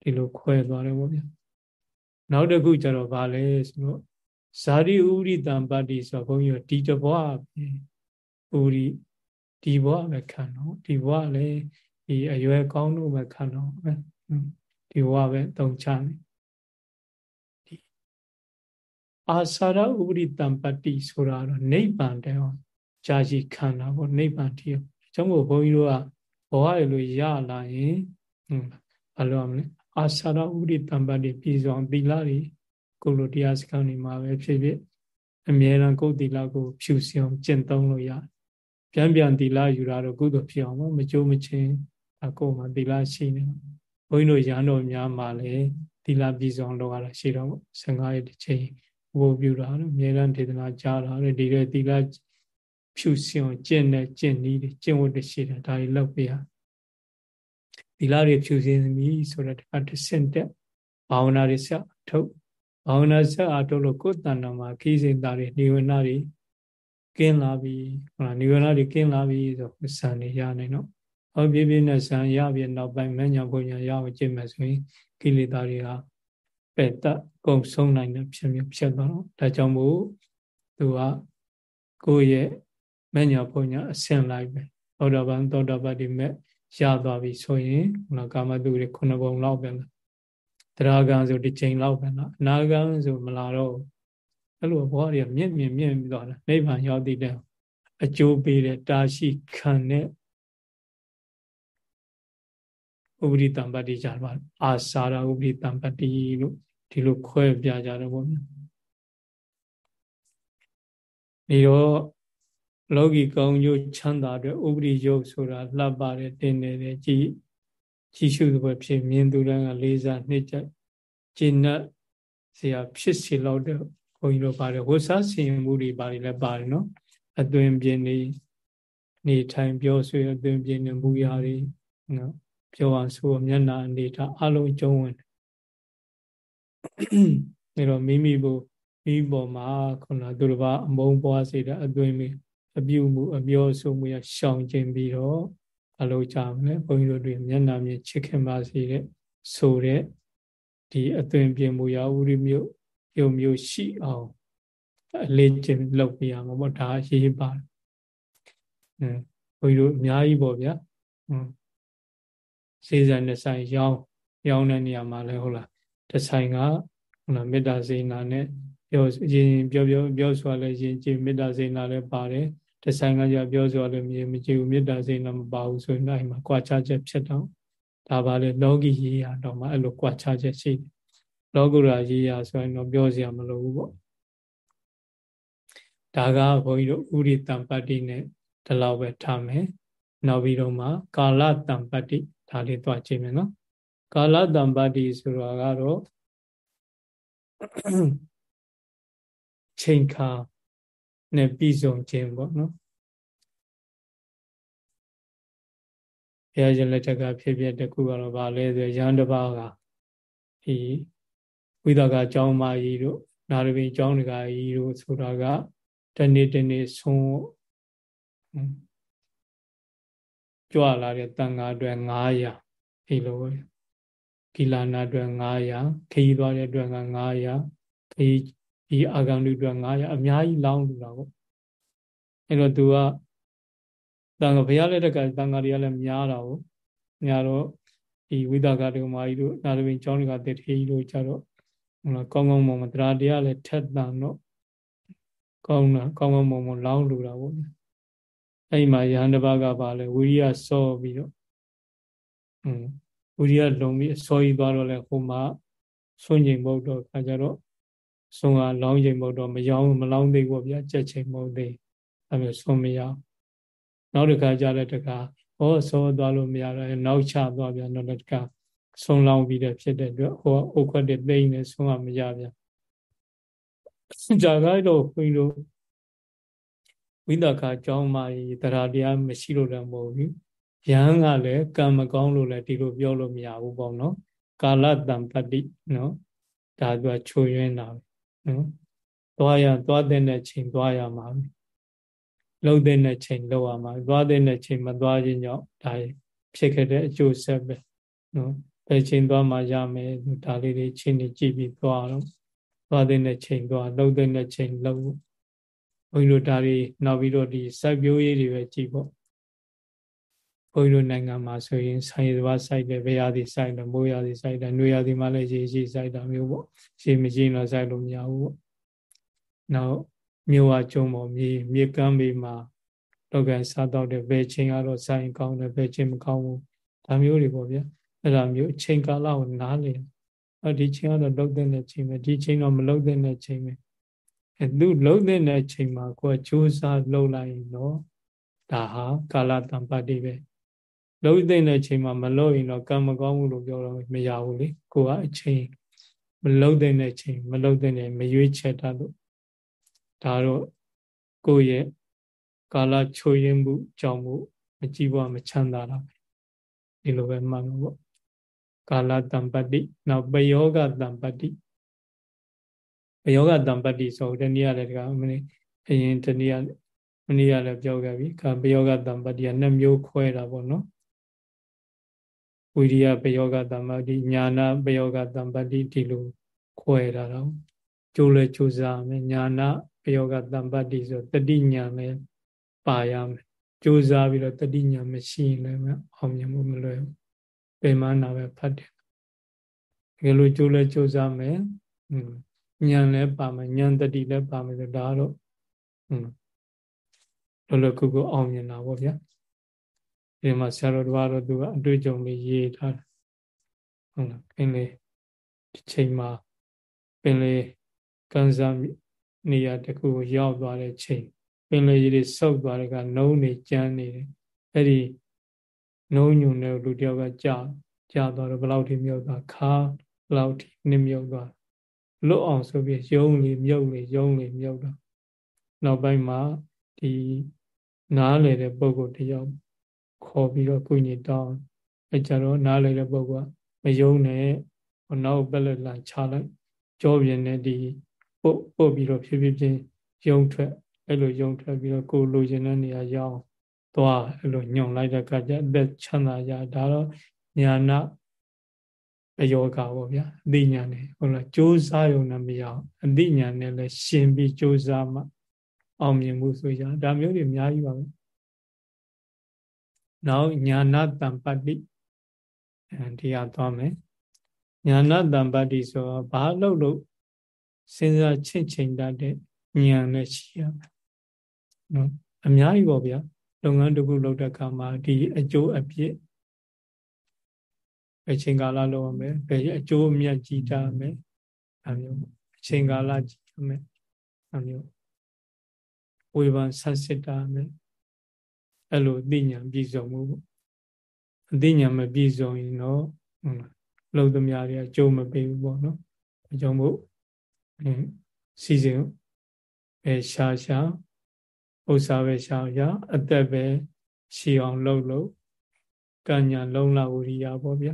ဒီလိုခွဲသွားတယ်ပေါ့ဗျာနောက်တစ်ခုကြတော့ဗာလဲဆိုတော့ဇာတိဥရိတံပတ္တိဆိုတော့ဘုန်းကြီးဒီတဘွားပဲဥရိဒီဘွားပဲခံတော့ဒီဘွားလည်းဒီအရွယ်ကောင်းလို့ပဲခံတော့ပဲဒီဘွားပဲတုံချနေဒီအာစာရဥရိတံပတ္တိဆိုတာတော့နိဗ္ဗာန်တဲ့ဟော ကြာရှိခံတာပေါ့နိဗ္ဗာန်တည်းကျောင်းကိုဘုန်းကြီးတို့ကဘဝရလို့ရလာရင်ဟုတ်ဘာလို့ရမလဲအာစာရဥရိတံပတ္တိပြည်စုံသီလတွေကိုလိုတရားစကားနေမှာပဲဖြစ်ဖြစ်အမြဲတမ်းကိုယ်သီလကိုဖြူစင်အောင်ကျင့်သုံးလို့ရပြန်ပြန်သီလယူတာတော့ကုသိုလ်ဖြစ်အောင်မကြိုးမချင်းအကိုမှသီလရှိနေဘုန်းကြီးတို့ရဟန်းတော်များမှာလည်းသီလပြည်စုံလောက်ရတာရှိတော့15ရက်တစ်ချိန်ဘိုးပြူတာအမြဲတမ်းဒေသနာကြားတာဒီလိုသီလ ဖြူစင်အောင်ကျင့်တဲ့ကျင့်နည်းကျင့်ဝတ်တွေရှိတယ်ဒါတွေလောက်ပြရသီလတွေဖြူစင်ပြီဆိုတော့တစ်ဆင့်တက်ဘာဝနာတွေဆက်ထုတ်ဘာဝနာဆက်အထုတ်လို့ကိုယ်တဏ္ဍာမှာခိစိတ်သားတွေနေဝနာတွေကင်းလာပြီဟုတ်လားနေဝနာတွေကင်းလာပြီဆိုစံနေရနိုင်တော့ဟောပြပြနဲ့စံရပြီနောက်ပိုင်းမညာဘုညာရအောင်ကျင့်မယ်ဆိုရင်ကိလေသာတွေကပယ်တတ်ကုန်ဆုံးနိုင်တဲ့ဖြစ်မျိုးဖြစ်သွားတော့ဒါကြောင့်မို့သူကကိုယ့်ရဲ့ မညာဘုညာအဆင့်လိုက်ပဲသောတာပန်သောတာပတိမဲ့ရသွားပြီဆိုရင်ဟုတ်လားကာမတုတွေခုနှစ်ပုံလောက်ပဲလားတရားကံဆိုဒီချိန်လောက်ပဲနော်အနာကံဆိုမလာတော့အဲ့လိုဘဝတွေကမြင့်မြင့်မြင့်ပြီးတော့နိဗ္ဗာန်ရောက်တဲ့အကျိုးပေးတဲ့တာရှိခံတဲ့ဥပရိတံပတ္တိကြပါအာစာရဥပရိတံပတ္တိလို့ဒီလိုခွဲပြကြတယ်ပေါ့ဗျာဒီတော့ လောကီကောင်းကျိုးချမ်းသာတဲ့ဥပရိယုတ်ဆိုတာလှပတဲ့တင်းနေတဲ့ကြည်ကြည်ရှုသဘောဖြစ်မြင်သူတိုင်းကလေးစားနှစ်ကြကျင့်တ်စရာဖြစ်စီလောက်တဲ့ဘုန်းကြီးတို့ပါတယ်ဝတ်စားဆင်မှုတွေပါတယ်လည်းပါတယ်နော်အသွင်ပြင်းနေနေထိုင်ပြောဆွေအသွင်ပြင်းနေမူရာတွေနော်ပြောအောင်ဆိုမျက်နာအနေထားအလုံးကျုံးဝင်ဒါတော့မိမိဘမိပေါ်မှာခုနသူတစ်ပါးအမုန်းပွားစေတဲ့အသွင်မျိုး အပြုမှုအပြောဆိုမှုရရှောင်ကျင်ပြီးတော့အလုပ်ကြမလဲဘုန်းကြီးတို့တွေမျက်နာမြင်ချစ်ခင်ပါစေတဲ့ဆိုတဲ့ဒီအသွင်ပြင်မှုရာဥရိမျိုးယုံမျိုးရှိအောင်အလေးကျင့်လုပ်ပြရမှာပေါ့ဒါအရေးပါတယ်အင်းဘုန်းကြီးတို့အများကြီးပေါ့ဗျာဟွန်းစေစံနဲ့ဆိုင်ရောင်းရောင်းတဲ့နေရာမှာလဲဟုတ်လားတဆိုင်ကဟုတ်လားမေတ္တာစေနာနဲ့ပြောရင်ပြောပြောပြောဆိုလဲရင်ကြည်မေတ္တာစေနာလည်းပါတယ် တဆိုင်ကကြပြောဆိုလဲမြေမကြည့်ဘူးမေတ္တာစေနာမပါဘူးဆိုရင်အဲ့မှာကြွားချချက်ဖြစ်တော့ဒါပါလေလောကီရေးရတော့မှအဲ့လိုကြွားချချက်ရှိတယ်လောကုတ္တရာရေးရဆိုရင်တော့ပြောစရာမလိုဘူးပေါ့ဒါကဘုန်းကြီးတို့ဥရိတံပတ္တိနဲ့ဒီလောက်ပဲထားမယ်နောက်ပြီးတော့မှကာလတံပတ္တိဒါလေးတွားကြည့်မယ်နော်ကာလတံပတ္တိဆိုတာကတော့ချိန်ခါ နဲ့ပြည်စုံခြင်းပေါ့နော်ဘုရားရှင်လက်ထက်ကဖြစ်ဖြစ်တခုကတော့ဗာလဲဆိုရဟန်းတစ်ပါးကဒီဝိသကအကြောင်းမကြီးတို့နာရပင်အကြောင်းတကာကြီးတို့ဆိုတာကတနေ့တနေ့ဆုံးကြွလာတဲ့တန်ဃာအတွက်900ဒီလိုပဲကိလာနာအတွက်900ခရီးသွားတဲ့အတွက်က900ခရီး ဒီအာဂန္တုအတွက်900အများကြီးလောင်းလို့တာပေါ့အဲ့တော့သူကတန်ဃာဘုရားလက်ထက်ကတန်ဃာတွေကလည်းများတာပေါ့များတော့ဒီဝိသကတေမာကြီးတို့နာရပင်ကျောင်းတွေကတေထေကြီးတို့ကြတော့ဟုတ်လားကောင်းကောင်းမွန်မွန်တရားတရားလည်းထက်တန်တော့ကောင်းတာကောင်းကောင်းမွန်မွန်လောင်းလို့တာပေါ့အဲ့ဒီမှာယဟန်တစ်ပါးကပါလဲဝိရိယစောပြီးတော့อืมဝိရိယလုံပြီးအစောကြီးသွားတော့လဲဟိုမှာဆွန့်ချိန်မဟုတ်တော့ခါကြတော့ ဆုံးကလောင်းချိန်မဟုတ်တော့မယောင်းမလောင်းသေးဘူးဗျာကြက်ချိန်မဟုတ်သေးအဲ့မျိုးဆုံးမရနောက်တစ်ခါကြလဲတခါဟောစောသွားလို့မရတော့နောက်ချသွားပြန်တော့တခါဆုံးလောင်းပြီးတဲ့ဖြစ်တဲ့အတွက်ဟိုအုတ်ခွက်တွေသိမ့်နေဆုံးကမရပြန်ကြာကြတော့ခွင်းလို့ဝိသကာကြောင်းမာကြီးတရားတရားမရှိလို့လည်းမဟုတ်ဘူးယဟန်ကလည်းကံမကောင်းလို့လည်းဒီလိုပြောလို့မရဘူးပေါ့နော်ကာလတံပတ္တိနော်ဒါသူကချိုရင်းတာ နော်သွားရသွားတဲ့ချိန်သွားရမှာလှုပ်တဲ့ချိန်လှုပ်ရမှာသွားတဲ့ချိန်မသွားခြင်းကြောင့်ဒါဖြစ်ခဲ့တဲ့အကျိုးဆက်ပဲနော်ဘယ်ချိန်သွားမှရမယ်ဒါလေးတွေချိန်နေကြည့်ပြီးသွားတော့သွားတဲ့ချိန်သွားလှုပ်တဲ့ချိန်လှုပ်ဘုန်းကြီးတို့ဒါတွေနောက်ပြီးတော့ဒီစိုက်ပျိုးရေးတွေပဲကြည့်ပေါ့ဘု န်းကြီးတို့နိုင်ငံမှာဆိုရင်ဆိုင်ရသွားစိုက်တယ်ဘယ်ရာသီစိုက်တယ်မိုးရာသီစိုက်တယ်နှွေရာသီမှာလည်းရေရှိစိုက်တာမျိုးပေါ့ရေမရှိတော့စိုက်လို့မရဘူးပေါ့နောက်မြို့ဝကျုံပေါ်မြေမြေကမ်းပေမှာလောက်ကစားတော့တယ်ဘယ်ချိန်ကတော့စိုက်ကောင်းတယ်ဘယ်ချိန်မကောင်းဘူးဒါမျိုးတွေပေါ့ဗျာအဲ့ဒါမျိုးအချိန်ကာလကိုနားလေအဲ့ဒီချိန်ကတော့လုတ်တဲ့ချိန်ပဲဒီချိန်တော့မလုတ်တဲ့ချိန်ပဲအဲသူလုံးတဲ့အချိန်မှာကိုယ်ကြိုးစားလုံးလိုက်ရင်တော့ဒါဟာကာလတံပတ္တိပဲ လုံးတဲ့အချိန်မှာမလုံးရင်တော့ကံမကောင်းဘူးလို့ပြောတော့မရဘူးလေကိုကအချိန်မလုံးတဲ့အချိန်မလုံးတဲ့မရွေးချက်တတ်လို့ဒါတော့ကိုယ့်ရဲ့ကာလချိုးရင်းမှုကြောင့်မှုမကြည့်ဘဝမချမ်းသာတာပဲဒီလိုပဲမှန်လို့ပေါ့ကာလတံပတ္တိနောက်ပယောဂတံပတ္တိဘယောဂတံပတ္တိဆိုတနည်းရတယ်တကမနေ့အရင်တနည်းမနေ့ကလည်းပြောခဲ့ပြီကဘယောဂတံပတ္တိကနှစ်မျိုးခွဲတာပေါ့နော် ဝိရိယပယောဂသမ္ပတိညာနာပယောဂသမ္ပတိဒီလိုခွဲတာတော့ကြိုးလဲကြိုးစားမယ်ညာနာပယောဂသမ္ပတိဆိုတတိညာနဲ့ပါရမယ်ကြိုးစားပြီးတော့တတိညာမရှိရင်လည်းအောင်မြင်မှုမလွယ်ဘူးပေမနာပဲဖတ်တယ်တကယ်လို့ကြိုးလဲကြိုးစားမယ်ညာလည်းပါမယ်ညာတတိလည်းပါမယ်ဆိုဒါတော့ဟွန်းလောလောကူကူအောင်မြင်တာပေါ့ဗျာ ဒီမှာဆရာတော်တော်တော့သူကအတွေ့အကြုံလေးရေးထားတယ်ဟုတ်လားပင်လေဒီချိန်မှာပင်လေကန်စားနေရာတခုကိုရောက်သွားတဲ့ချိန်ပင်လေကြီးတွေဆုပ်သွားတဲ့ကနှုံးနေကြမ်းနေတယ်အဲ့ဒီနှုံးညုံတဲ့လူတယောက်ကကြာကြာသွားတော့ဘယ်လောက်ထိမြုပ်သွားခါဘယ်လောက်ထိနစ်မြုပ်သွားလွတ်အောင်ဆိုပြီးယုံလေမြုပ်လေယုံလေမြုပ်တော့နောက်ပိုင်းမှာဒီနားလေတဲ့ပုံကိုတယောက် ခေါ်ပြီးတော့ကုညီတောင်းအဲကြတော့နားလေတဲ့ပုံကမယုံနဲ့နောက်ပက်လက်လာချလိုက်ကြောပြင်းနဲ့ဒီပုတ်ပုတ်ပြီးတော့ဖြည်းဖြည်းချင်းယုံထွက်အဲ့လိုယုံထွက်ပြီးတော့ကိုလိုချင်တဲ့နေရာရောက်သွားအဲ့လိုညွန်လိုက်တဲ့အခါကျအသက်ချမ်းသာကြဒါတော့ညာနာအယောဂပေါ့ဗျာအသိဉာဏ်နဲ့ဟုတ်လားကြိုးစားရုံနဲ့မရအောင်အသိဉာဏ်နဲ့လည်းရှင်ပြီးကြိုးစားမှအောင်မြင်မှုဆိုကြဒါမျိုးတွေအများကြီးပါပဲ နောက်ညာနာတံပတ္တိအဲဒီဟာသွားမယ်ညာနာတံပတ္တိဆိုတော့ဘာလို့လို့စဉ်းစားချင့်ချိန်တတ်တဲ့ဉာဏ်နဲ့ရှိရမယ်နော်အများကြီးပေါ့ဗျာလုပ်ငန်းတစ်ခုလုပ်တဲ့အခါမှာဒီအကျိုးအပြစ်အချိန်ကာလလုပ်ရမယ်ဘယ်အကျိုးအမြတ်ကြည်တာမယ်အဲမျိုးအချိန်ကာလကြည်ရမယ်အဲမျိုးဝေဖန်ဆက်စစ်တာမယ် အဲ့လိုအသိဉာဏ်ပြည့်စုံမှုပေါ့အသိဉာဏ်မပြည့်စုံရင်တော့ဟုတ်လားလုံသမားတွေအကျိုးမပေးဘူးပေါ့နော်အကြောင်းမို့စီစဉ်ပဲရှာရှာဥစ္စာပဲရှာရှာအသက်ပဲရှည်အောင်လှုပ်လို့ကံညာလုံလဝရိယပေါ့ဗျာ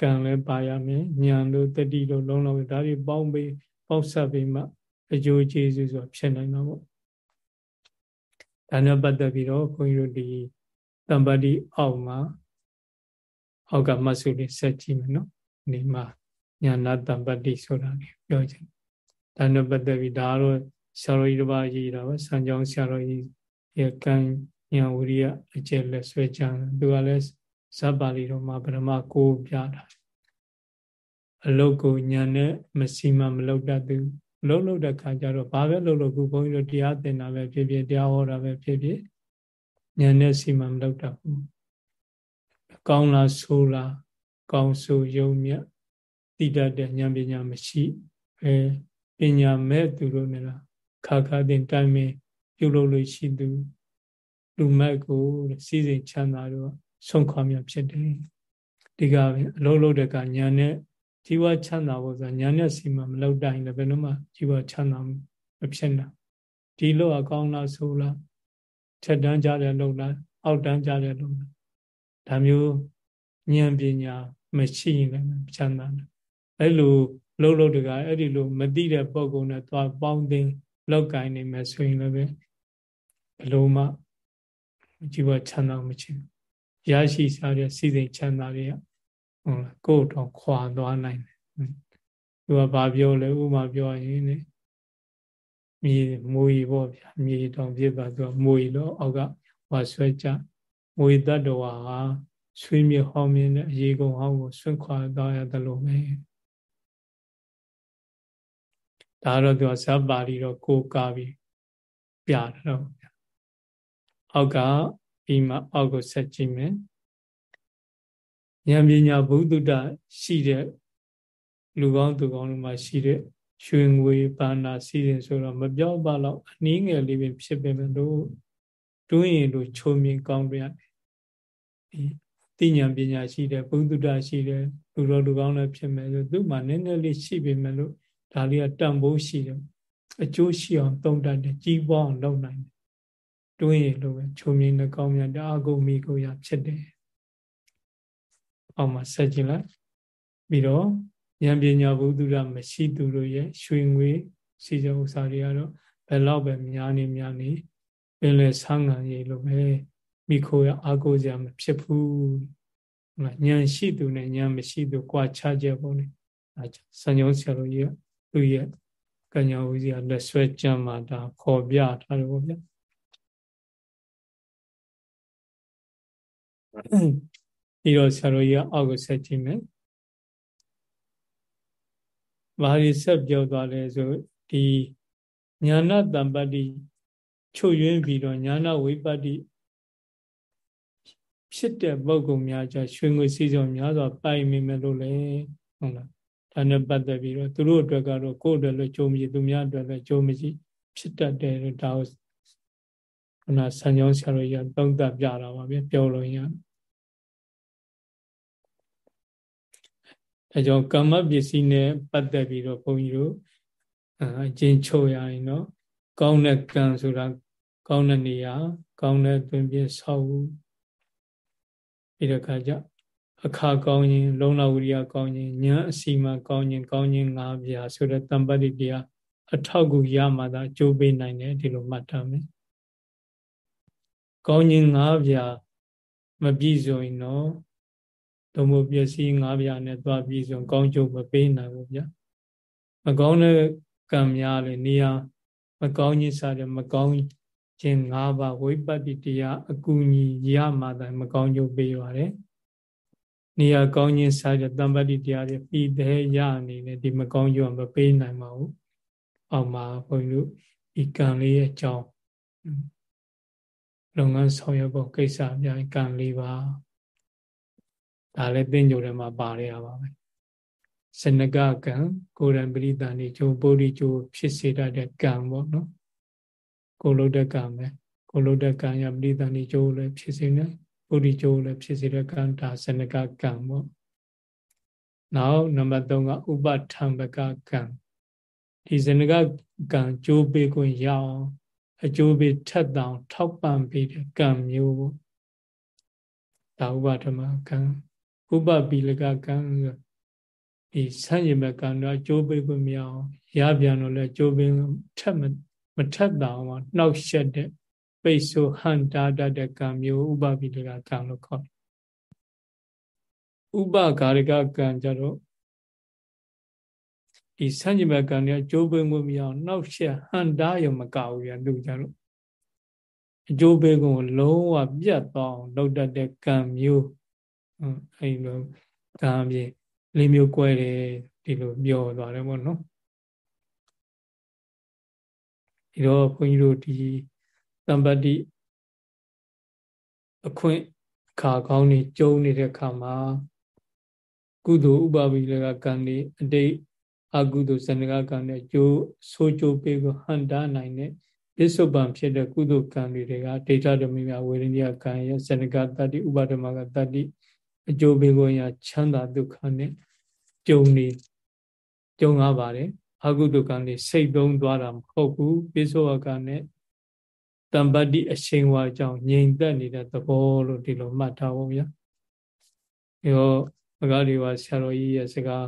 ကံလည်းပါရမယ်ညာတို့တတိတို့လုံလဝဒါတွေပေါင်းပြီးပေါက်ဆက်ပြီးမှအကျိုးကျေးဇူးဆိုဖြစ်နိုင်မှာပေါ့ ဒါနဲ့ပတ်သက်ပြီးတော့ခွန်ကြီးတို့ဒီတမ္ပတိအောက်မှာအောက်ကမဆုလေးဆက်ကြည့်မယ်နော်ဒီမှာညာနာတမ္ပတိဆိုတာလေးပြောချင်ဒါနဲ့ပတ်သက်ပြီးဒါကတော့ဆရာတော်ကြီးတစ်ပါးရေးတာပါစံကြောင်းဆရာတော်ကြီးရဲ့ကံညာဝရိယအကျက်လက်ဆွဲကြံသူကလည်းဇတ်ပါဠိတော်မှာပရမကိုပြတာအလုတ်ကိုညာနဲ့မစီမမလောက်တတ်သူ လှုပ်လှုပ်တဲ့ခါကျတော့ဘာပဲလှုပ်လို့ခုဘုန်းကြီးတို့တရားသင်တာပဲဖြစ်ဖြစ်တရားဟောတာပဲဖြစ်ဖြစ်ဉာဏ်နဲ့စီမံမလုပ်တတ်ဘူးကောင်းလားဆိုးလားကောင်းဆိုးယုံမြတ်တိတတ်တဲ့ဉာဏ်ပညာမရှိပဲပညာမဲ့သူတို့နဲ့လားခါခါတင်တိုင်မင်ပြုလုပ်လို့ရှိသူလူမဲ့ကိုစီစဉ်ချမ်းသာတော့ဆုံးခွာမြဖြစ်တယ်ဒီကပဲအလုံးလုံးတဲ့ကညာနဲ့ ဇီဝချမ်းသာဖို့ဆိုတာညာနဲ့စီမံမလောက်တိုင်းလည်းဘယ်တော့မှဇီဝချမ်းသာမဖြစ်နိုင်ဒီလို့အကောင်းလားဆိုလားချက်တန်းကြတဲ့လုံလားအောက်တန်းကြတဲ့လုံလားဒါမျိုးဉာဏ်ပညာမရှိရင်လည်းချမ်းသာတယ်အဲ့လိုလှုပ်လှုပ်တကအဲ့ဒီလိုမသိတဲ့ပုံကုံနဲ့သွားပေါင်းသိလောက်ကင်နေမယ်ဆိုရင်လည်းဘလို့မှជីវချမ်းသာမချင်ရရှိစားတဲ့စီစဉ်ချမ်းသာတွေက ဟုတ်လားကိုယ်တော့ခွာသွားနိုင်တယ်သူကဘာပြောလဲဥမာပြောရင်လေမြေမွေပေါ့ဗျာမြေတောင်ပြစ်ပါသူကမွေတော့အောက်ကဝါဆွဲကြမွေတတ္တဝါဟာဆွေးမြေဟောင်းမြင်တဲ့အရေးကုန်ဟောင်းကိုဆွန့်ခွာသွားရတယ်လို့ပဲဒါတော့သူကဇပ်ပါဠိတော့ကိုးကားပြီးပြတယ်တော့ဗျာအောက်ကပြီးမှအောက်ကိုဆက်ကြည့်မယ် ဉာဏ်ပညာဘုဒ္ဓတရှိတဲ့လူကောင်းသူကောင်းတွေမှာရှိတဲ့ရွှေငွေပါဏာစီရင်ဆိုတော့မပြောပါတော့အနည်းငယ်လေးပဲဖြစ်ပေမဲ့လို့တွင်းရင်တို့ချုံမြင်ကောင်းတယ်ဒီသိဉာဏ်ပညာရှိတဲ့ဘုဒ္ဓတရှိတဲ့လူတော်လူကောင်းလည်းဖြစ်မယ်ဆိုသူ့မှာနည်းနည်းလေးရှိပေမဲ့လို့ဒါလေးကတန်ဖိုးရှိတယ်အကျိုးရှိအောင်သုံးတတ်တယ်ကြီးပွားအောင်လုပ်နိုင်တယ်တွင်းရင်လို့ပဲချုံမြင်တဲ့ကောင်းမြတ်တအာကုန်မိကိုရဖြစ်တယ် အောက်မှာဆက်ကြည့်လိုက်ပြီးတော့ဉာဏ်ပညာဘုဒ္ဓရမရှိသူတို့ရဲ့ရွှေငွေစီကြဥစ္စာတွေကတော့ဘယ်တော့ပဲများနေများနေပင်လေဆန်းငံရေးလို့ပဲမိခိုးရအာကိုစရာမဖြစ်ဘူးဉာဏ်ရှိသူနဲ့ဉာဏ်မရှိသူကြွားချချက်ပေါ့လေအဲဆံညုံဆရာတို့ရဲ့သူ့ရဲ့ကညာဝိဇ္ဇာလက်ဆွဲကြမ်းမှာဒါခေါ်ပြထားတယ်ပေါ့ဗျာ ပြီးတော့ဆရာတော်ကြီးကအောက်ကိုဆက်ကြည့်မယ်ဘာတွေဆက်ပြောသွားလဲဆိုဒီညာနာတံပတ္တိချုပ်ယွင်းပြီးတော့ညာနာဝိပတ္တိဖြစ်တဲ့ပုဂ္ဂိုလ်များကြရွှေငွေစည်းစုံများစွာပိုင်မိမယ်လို့လေဟုတ်လားဒါနဲ့ပတ်သက်ပြီးတော့သူတို့အတွက်ကတော့ကိုယ့်အတွက်လည်းကြုံမရှိသူများအတွက်လည်းကြုံမရှိဖြစ်တတ်တယ်ဒါကိုခဏဆံကြောင်းဆရာတော်ကြီးကသုံးသပ်ပြတာပါဗျပြောလို့ရ အဲကြောင့်ကာမပစ္စည်းနဲ့ပတ်သက်ပြီးတော့ဘုန်းကြီးတို့အကျဉ်းချုပ်ရရင်တော့ကောင်းတဲ့ကံဆိုတာကောင်းတဲ့နေရာ ကောင်းတဲ့တွင်ပြဆောက်ဘူးပြီးတဲ့အခါကျအခါကောင်းရင်လုံလဝိရိယကောင်းရင်ဉာဏ်အစီမကောင်းရင်ကောင်းရင်ငါးပြာဆိုတဲ့တမ္ပတ္တိတရားအထောက်ကူရမှသာအကျိုးပေးနိုင်တယ်ဒီလိုမှတ်ထားမယ်ကောင်းရင်ငါးပြာမပြည့်စုံရင်တော့ သို့မဟုတ်ပစ္စည်း၅ပြားနဲ့သွားပြီးဆိုကောင်းကျိုးမပေးနိုင်ဘူးဗျမကောင်းတဲ့ကံများလေနေရာမကောင်းခြင်းစားတယ်မကောင်းခြင်း၅ပါးဝိပတ္တိတရားအကူအညီရမှသာမကောင်းကျိုးပေးပါတယ်နေရာကောင်းခြင်းစားတဲ့တမ္ပတ္တိတရားတွေပြီးတဲ့ရအနေနဲ့ဒီမကောင်းကျိုးမပေးနိုင်ပါဘူးအောက်မှာဘုန်းကြီးတို့ဒီကံလေးရဲ့အကြောင်းလုပ်ငန်းဆောင်ရွက်ဖို့ကိစ္စအများကံလေးပါ ဒါလည်းသင်္ကြန်ထဲမှာပါရရပါပဲစနကကံကိုရံပရိသန်ဒီကျိုးပုရိကျိုးဖြစ်စေတတ်တဲ့ကံပေါ့နော်ကိုလုတ်တဲ့ကံပဲကိုလုတ်တဲ့ကံရပရိသန်ဒီကျိုးလည်းဖြစ်စေနေပုရိကျိုးလည်းဖြစ်စေတဲ့ကံဒါစနကကံပေါ့နောက်နံပါတ်3ကဥပထံပကကံဒီစနကကံကျိုးပေးခွင့်ရအောင်အကျိုးပေးထက်တောင်ထောက်ပံ့ပေးတဲ့ကံမျိုးပေါ့ဒါဥပဓမ္မကံ ဥပပီလကကံဒီဆန့်ကျင်ဘက်ကံတော့ကြိုးပိတ်ကိုမရအောင်ရပြန်တော့လဲကြိုးပင်ထက်မထက်တာအောင်နှောက်ရှက်တဲ့ပိတ်ဆိုဟန်တာတတဲ့ကံမျိုးဥပပီလကကံလို့ခေါ်တယ်ဥပဂါရကကံကြတော့ဒီဆန့်ကျင်ဘက်ကံတွေကကြိုးပင်ကိုမရအောင်နှောက်ရှက်ဟန်တာရုံမကဘူးရသူကြတော့အကျိုးပေးကုန်လုံးဝပြတ်သွားအောင်လုပ်တတ်တဲ့ကံမျိုး အဲဒီလိုကံအပြင်လေးမျိုး꿰တယ်ဒီလိုပြောသွားတယ်ပေါ့နော်ဒီတော့ဘုန်းကြီးတို့ဒီတမ္ပတ္တိအခွင့်အခါကောင်းနေကျုံနေတဲ့ခါမှာကုသိုလ်ဥပပိလကကံနေအတိတ်အကုသိုလ်ဇဏကကံနဲ့ကျိုးဆိုးကျိုးပေးကိုဟန်တာနိုင်တဲ့ပစ္စုပန်ဖြစ်တဲ့ကုသိုလ်ကံတွေကဒိဋ္ဌဓမိယဝေရဏိယကံရဲ့ဇဏကတတ္တိဥပဒမကတတ္တိ အကျိုးပေးကိုရချမ်းသာဒုက္ခနဲ့ကြုံနေကြုံရပါတယ်အကုသိုလ်ကံတွေစိတ်သုံးသွားတာမဟုတ်ဘူးပစ္စုပန်ကံနဲ့တမ္ပတ္တိအရှိန်ဝါကြောင့်ငြိမ်သက်နေတဲ့သဘောလို့ဒီလိုမှတ်ထားဖို့ဗျာ။အဲတော့မဂ္ဂဒီဝါဆရာတော်ကြီးရဲ့စကား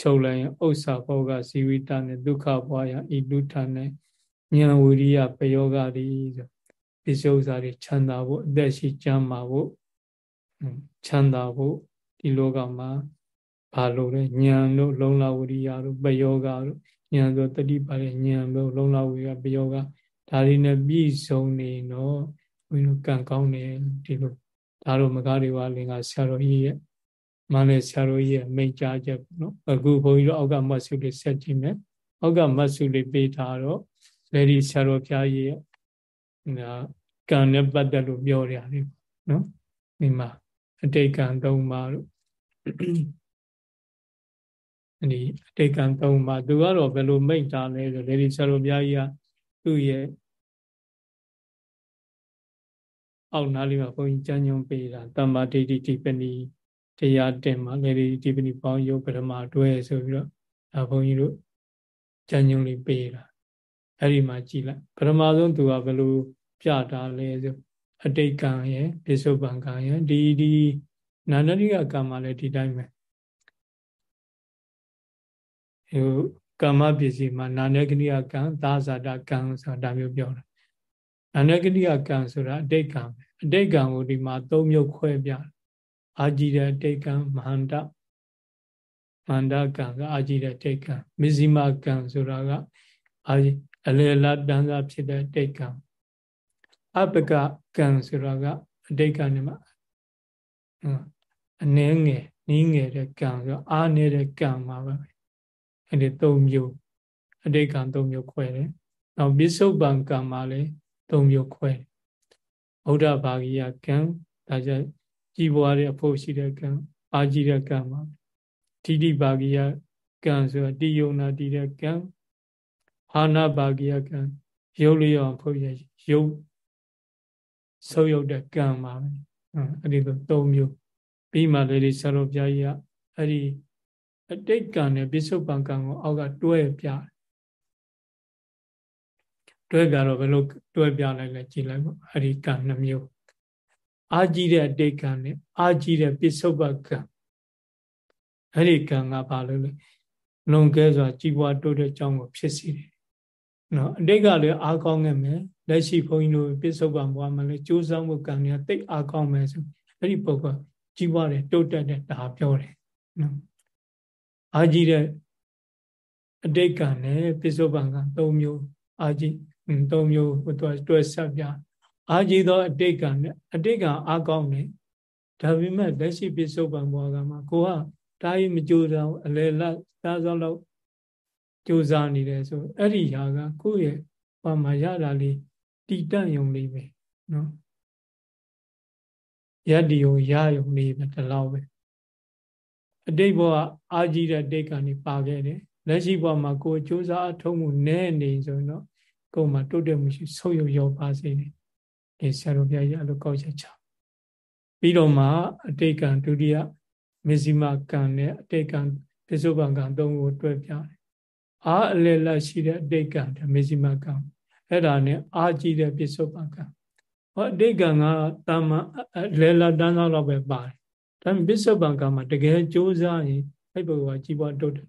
ချုပ်လိုက်ရင်ဥစ္စာဘောကဇီဝိတနဲ့ဒုက္ခဘွားရဤလူထနဲ့ဉာဏ်ဝိရိယပယောဂတိဆိုပစ္စည်းဥစ္စာတွေချမ်းသာဖို့အသက်ရှိကျမ်းမာဖို့ ချမ်းသာဖို့ဒီလောကမှာဘာလို့လဲဉာဏ်တို့လုံလဝိရိယတို့ပယောဂတို့ဉာဏ်ဆိုတတိပါတဲ့ဉာဏ်တို့လုံလဝိရိယပယောဂဒါတွေနဲ့ပြည့်စုံနေတော့ဘုန်းကြီးတို့ကံကောင်းတယ်ဒီလိုဒါတော့မကားတွေပါလင်္ကာဆရာတော်ကြီးရဲ့မန္တလေးဆရာတော်ကြီးရဲ့မိန့်ကြားချက်ပေါ့နော်အခုဘုန်းကြီးတို့အောက်ကမတ်စုလေးဆက်ကြည့်မယ်အောက်ကမတ်စုလေးပေးထားတော့လေဒီဆရာတော်ဖျားကြီးရဲ့ကံနဲ့ပတ်သက်လို့ပြောရတယ်နော်ဒီမှာ အတိတ်ကံသုံးပါတို့ဒီအတိတ်ကံသုံးပါသူကတော့ဘယ်လိုမိန့်တာလဲဆိုလေဒီဆရာတော်ဖျားကြီးကသူ့ရဲ့အောက်နားလေးမှာဘုန်းကြီးကျမ်းညွှန်ပေးတာတမ္မာဒိဋ္ဌိတိပဏီတရားတင်မှာလေဒီတိပဏီပေါင်းယုတ်ပထမတွဲဆိုပြီးတော့ဒါဘုန်းကြီးတို့ကျမ်းညွှန်လေးပေးတာအဲ့ဒီမှာကြည်လိုက်ပထမဆုံးသူကဘယ်လိုပြတာလဲဆို အတိတ်ကံရဲ့ပိစုပန်ကံရဲ့ဒီဒီနာနရိကကံမှာလည်းဒီတိုင်းပဲဟိုကာမပစ္စည်းမှာနာနဂနိယကံသာဇာတကံဆိုတာဒါမျိုးပြောတာနာနဂနိယကံဆိုတာအတိတ်ကံပဲအတိတ်ကံကိုဒီမှာ၃မျိုးခွဲပြအာကြည်တဲ့အတိတ်ကံမဟာန္တမန္တကံကအာကြည်တဲ့အတိတ်ကံမဇ္ဈိမကံဆိုတာကအာအလေလတန်းစားဖြစ်တဲ့တိတ်ကံ အပကကံဆိုတာကအတိတ်ကံနဲ့မှာအနှဲငယ်နီးငယ်တဲ့ကံဆိုအာနေတဲ့ကံမှာပဲအဲ့ဒီ၃မျိုးအတိတ်ကံ၃မျိုးခွဲတယ်နောက်ပိစုပန်ကံမှာလည်း၃မျိုးခွဲတယ်ဗုဒ္ဓဘာဂိယကံဒါကြကြီးပွားတဲ့အဖို့ရှိတဲ့ကံအာကြည့်တဲ့ကံမှာတိတိဘာဂိယကံဆိုတာတိယုံနာတည်တဲ့ကံဟာနာဘာဂိယကံရုပ်လျော်ဖို့ရရုပ် ဆုပ်ယုတ်တဲ့ကံပါပဲအဲ့ဒီလို၃မျိုးပြီးမှလေဒီဆရာတော်ဘုရားကြီးကအဲ့ဒီအတိတ်ကံနဲ့ပိစုပန်ကံကိုအောက်ကတွဲပြတွဲပြတော့ဘယ်လိုတွဲပြလိုက်လဲကြည်လိုက်ပေါ့အဲ့ဒီကံနှမျိုးအာကြည့်တဲ့အတိတ်ကံနဲ့အာကြည့်တဲ့ပိစုပန်ကံအဲ့ဒီကံကဘာလို့လဲလွန်ကဲစွာကြီးပွားတိုးတဲ့ကြောင်းကိုဖြစ်စေတယ် နော်အတိတ်ကလည်းအားကောင်းခဲ့မယ်လက်ရှိဘုန်းကြီးတို့ပြစ္ဆုတ်ပံဘွားမှာလည်းကြိုးစားမှုကံတွေကတိတ်အားကောင်းမယ်ဆိုအဲ့ဒီပုဂ္ဂိုလ်ကြီးပွားတယ်တိုးတက်တယ်ဒါပြောတယ်နော်အာကြီးတဲ့အတိတ်ကံနဲ့ပစ္စုပန်က၃မျိုးအာကြီး၃မျိုးဟိုတော့တွဲဆက်ပြအာကြီးသောအတိတ်ကံနဲ့အတိတ်ကံအာကောင်းတယ်ဒါပေမဲ့လက်ရှိပစ္စုပန်ဘဝကမှာကိုကတားရင်မကြိုးစားအလေလက်သားစောလောက် ကြိုးစားနေတယ်ဆိုအဲ့ဒီဟာကကိုယ့်ရဲ့ဘာမှရတာလေးတည်တံ့ယုံလေးပဲနော်ယတ္တိယုံရယုံလေးပဲဒီလောက်ပဲအတိတ်ဘဝအာကြီးတဲ့တိတ်ကနေပါခဲ့တယ်လက်ရှိဘဝမှာကိုယ်ကြိုးစားအထုံးမှုနဲနေဆိုရင်တော့ကိုယ်မှာတိုးတက်မှုရှိဆုပ်ယုပ်ရောပါစေတယ်ဒီဆရာတော်ဘုရားကြီးအဲ့လိုကောက်ချက်ချပြီးတော့မှအတိတ်ကံဒုတိယမေဇိမကံနဲ့အတိတ်ကံပိစုပန်ကံသုံးကိုတွဲပြတယ် အာအလယ်လက်ရှိတဲ့အတိတ်ကံဒါမေဇိမကံအဲ့ဒါနဲ့အာကြည့်တဲ့ပိစုပန်ကံဟောအတိတ်ကံကတာမလဲလာတန်းသောလောက်ပဲပါတယ်ဒါပေမဲ့ပိစုပန်ကံမှာတကယ်ကြိုးစားရင်အဲ့ဘုရားကြီးပွားတုတ်တယ်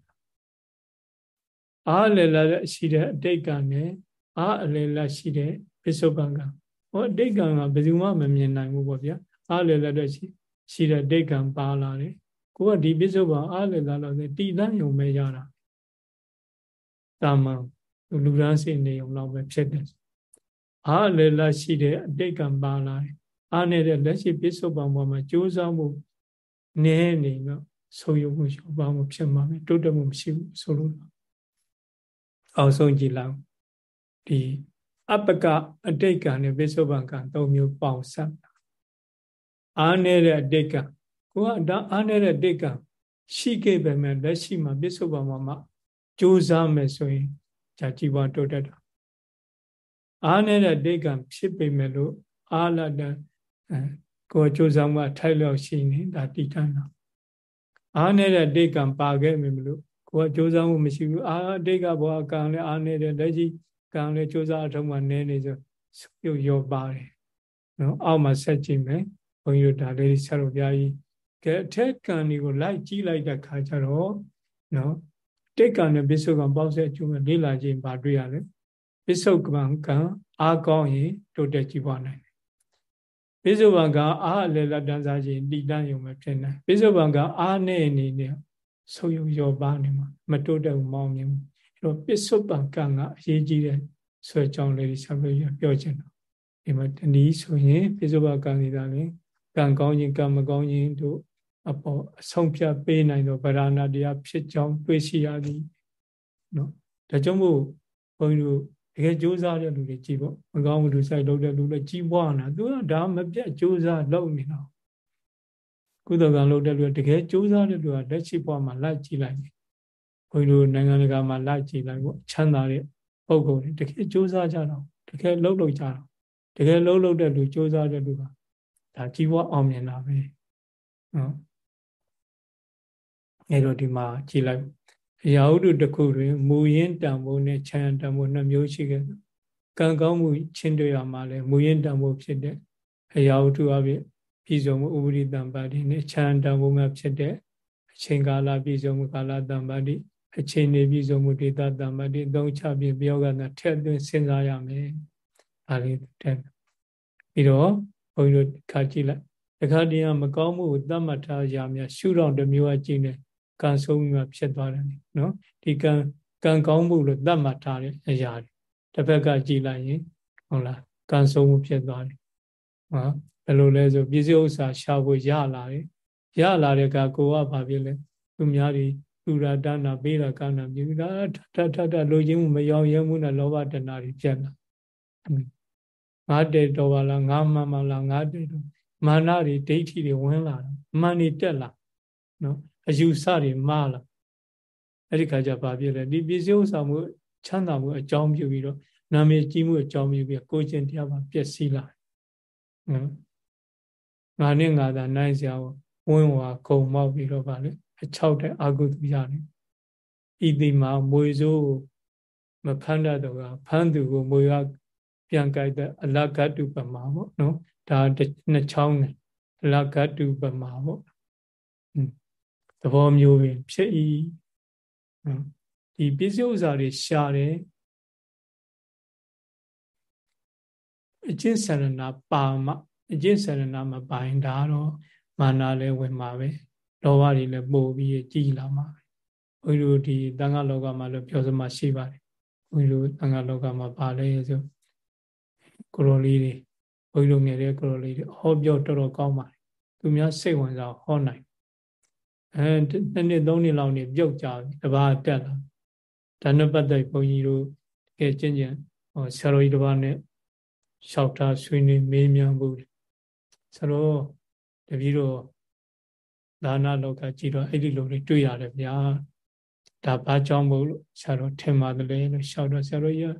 အာအလယ်လက်ရှိတဲ့အတိတ်ကံနဲ့အာအလယ်လက်ရှိတဲ့ပိစုပန်ကံဟောအတိတ်ကံကဘယ်သူမှမမြင်နိုင်ဘူးပေါ့ဗျာအားလည်းလည်းရှိရှိတဲ့ဒိတ်ကံပါလာတယ်ကိုကဒီပစ္စုပန်အားလည်းလာတော့တည်တတ်ရုံပဲရတာ တာမန်လူရန်စင်နေုံတော့ပဲဖြစ်တယ်အားလည်းလည်းရှိတဲ့အတိတ်ကံပါလာတယ်အားနေတဲ့လက်ရှိပစ္စုပန်ပေါ်မှာကြိုးစားမှုနည်းနေတော့ဆုံးယုံမှုရောပါမှုဖြစ်မှာပဲတိုးတက်မှုမရှိဘူးဆိုလို့အောင်ဆုံးကြည့်လောက်ဒီအပကအတိတ်ကံနဲ့ပစ္စုပန်ကံ၃မျိုးပေါင်းစပ်အားနည်းတဲ့အတိတ်ကကိုကဒါအားနည်းတဲ့တိတ်ကရှိခဲ့ပေမဲ့လက်ရှိမှာပြစ္ဆုတ်ပါမှာမှ ကြိုးစားမယ်ဆိုရင်じゃជីវတိုးတက်တာအားနည်းတဲ့တိတ်ကဖြစ်ပေမဲ့လို့အားလတဲ့ကိုကြိုးစားမှထိုက်လျောက်ရှိနေဒါတည်တတ်တာအားနည်းတဲ့တိတ်ကပါခဲ့မယ်မလို့ကိုကကြိုးစားမှုမရှိဘူးအာတိတ်ကဘောကံလည်းအားနည်းတယ်လက်ရှိကံလည်းကြိုးစားအထုံးမှနည်းနေဆိုရုပ်ရောပါတယ်နော်အောက်မှာဆက်ကြည့်မယ်ဘုန်းကြီးတို့ဒါလေးဆရာတော်ဘုရားကြီးကဲအထက်ကံတွေကိုလိုက်ကြည့်လိုက်တဲ့ခါကျတော့နော် တိတ်ကံနဲ့ပိဿုကံပေါင်းဆက်အကျိုးနဲ့လေ့လာခြင်းဘာတွေ့ရလဲပိဿုကံကံအားကောင်းရင်တိုးတက်ကြည့်ပါနိုင်တယ်ပိဿုကံကအားအလယ်လက်တန်းစားခြင်းတည်တန်းရုံပဲဖြစ်နေပိဿုကံကအားနဲ့အနေနဲ့ဆုပ်ယုပ်ရောပါနေမှာမတိုးတက်ဘူးမောင်းမြင်ဘူးအဲ့တော့ပိဿုပံကံကအရေးကြီးတဲ့ဆွဲကြောင်းလေးဆက်ပြီးပြောချင်တော့ဒီမှာတနည်းဆိုရင်ပိဿုပံကံနေတာလေကံကောင်းခြင်းကံမကောင်းခြင်းတို့ အပေါ်အဆုံးဖြတ်ပေးနိုင်သောဗราဏတရားဖြစ်ကြောင်းတွေ့ရှိရသည်နော်ဒါကြောင့်မို့ဘုန်းကြီးတို့တကယ်ကြိုးစားတဲ့လူတွေကြည်ပေါ့မကောင်းမှုလူဆိုင်လုပ်တဲ့လူလည်းကြီးပွားနာသူကဒါမပြတ်ကြိုးစားလုပ်နေတာကုသကံလုပ်တဲ့လူတကယ်ကြိုးစားတဲ့လူကလက်ရှိဘဝမှာလိုက်ကြည့်လိုက်ဘုန်းကြီးတို့နိုင်ငံတကာမှာလိုက်ကြည့်လိုက်ပေါ့ချမ်းသာတဲ့ပုံကုန်တွေတကယ်ကြိုးစားကြတော့တကယ်လှုပ်လှုပ်ကြတော့တကယ်လှုပ်လှုပ်တဲ့လူကြိုးစားတဲ့လူကဒါကြီးပွားအောင်မြင်တာပဲနော် အဲတော့ဒီမှာကြည်လိုက်အရာဥဒုတစ်ခုတွင်မူရင်းတံမိုးနဲ့ခြံတံမိုးနှစ်မျိုးရှိခဲ့ကံကောင်းမှုချင်းတွေ့ရမှာလဲမူရင်းတံမိုးဖြစ်တဲ့အရာဥဒုအပြင်ပြည်စုံမှုဥပရိတံပါတိနဲ့ခြံတံမိုးမှာဖြစ်တဲ့အချိန်ကာလပြည်စုံမှုကာလတံပါတိအချိန်နေပြည်စုံမှုဒေတာတံပါတိသုံးချပြီးပြောကနာထက်သွင်းစဉ်းစားရမယ်။ဒါလေးတဲ့ပြီးတော့ဘုန်းကြီးတို့ခါကြည့်လိုက်တခါတည်းကမကောင်းမှုကိုသတ်မှတ်ထားရများရှုတော့တစ်မျိုးအကြည့်နဲ့ ကံဆုံးမှုဖြစ်သွားတယ်နော်ဒီကံကံကောင်းမှုလို့သတ်မှတ်ထားတဲ့အရာတွေတစ်ဖက်ကကြည့်လိုက်ရင်ဟုတ်လားကံဆုံးမှုဖြစ်သွားတယ်ဟာဘယ်လိုလဲဆိုပြည့်စုံဥစ္စာရှာဖို့ရလာတယ်ရလာတဲ့ကကိုကဘာဖြစ်လဲသူများတွေလူရတနာပေးတာကနာမြူတာထထထလိုချင်မှုမရောရဲမှုနဲ့လောဘတဏှာတွေဖြစ်လာငါတဲ့တော်ပါလားငါမှန်ပါလားငါတဲ့တော်မာနတွေဒိဋ္ဌိတွေဝင်လာတာမာနေတက်လာနော် အယူဆတွေမှားလာအဲ့ဒီခါကျဘာဖြစ်လဲဒီပစ္စည်းဥစ္စာမှုချမ်းသာမှုအကြောင်းပြုပြီးတော့နာမည်ကြီးမှုအကြောင်းပြုပြီးကိုယ်ချင်းတရားပါပျက်စီးလာနော်ငါနဲ့ငါသာနိုင်စရာဝင်းဝါခုံမောက်ပြီးတော့ဗာလေအချောက်တဲ့အာဟုသူရတယ်ဤတိမှာမွေစိုးမဖမ်းတတ်တော့ကဖမ်းသူကိုမွေကပြန်ကြိုက်တဲ့အလကတုပမာပေါ့နော်ဒါနှစ်ချောင်းနဲ့အလကတုပမာပေါ့ သဘောမျိုးပင်ဖြစ်ဤဒီပစ္စည်းဥစ္စာတွေရှာတယ်အကျင့်ဆရဏပါမအကျင့်ဆရဏမပိုင်ဒါတော့မာနလည်းဝင်မှာပဲလောဘတွေလည်းပို့ပြီးကြီးလာမှာပဲဘုန်းကြီးတို့ဒီတန်ခါလောကမှာလည်းပြောစမှရှိပါတယ်ဘုန်းကြီးတို့တန်ခါလောကမှာပါလဲဆိုကိုလိုလေးတွေဘုန်းကြီးတို့ငယ်တဲ့ကိုလိုလေးတွေဟောပြောတော်တော်ကောင်းပါတယ်သူများစိတ်ဝင်စားဟောနိုင် အဲနှစ်နှစ်သုံးနှစ်လောက်နေပြုတ်ကြပြီတပါးတက်လာဒါနဲ့ပတ်သက်ဘုန်းကြီးတို့တကယ်ကျင့်ကြံဟောဆရာတော်ကြီးတပါးနဲ့လျှောက်ထားဆွေးနွေးမေးမြန်းဖို့ဆိုတော့တပည့်တော်ဒါနလောကကြည်တော့အဲ့ဒီလိုတွေတွေ့ရတယ်ဗျာဒါဘာကြောင့်မို့လို့ဆရာတော်ထင်ပါတယ်လို့လျှောက်တော့ဆရာတော်ကြီး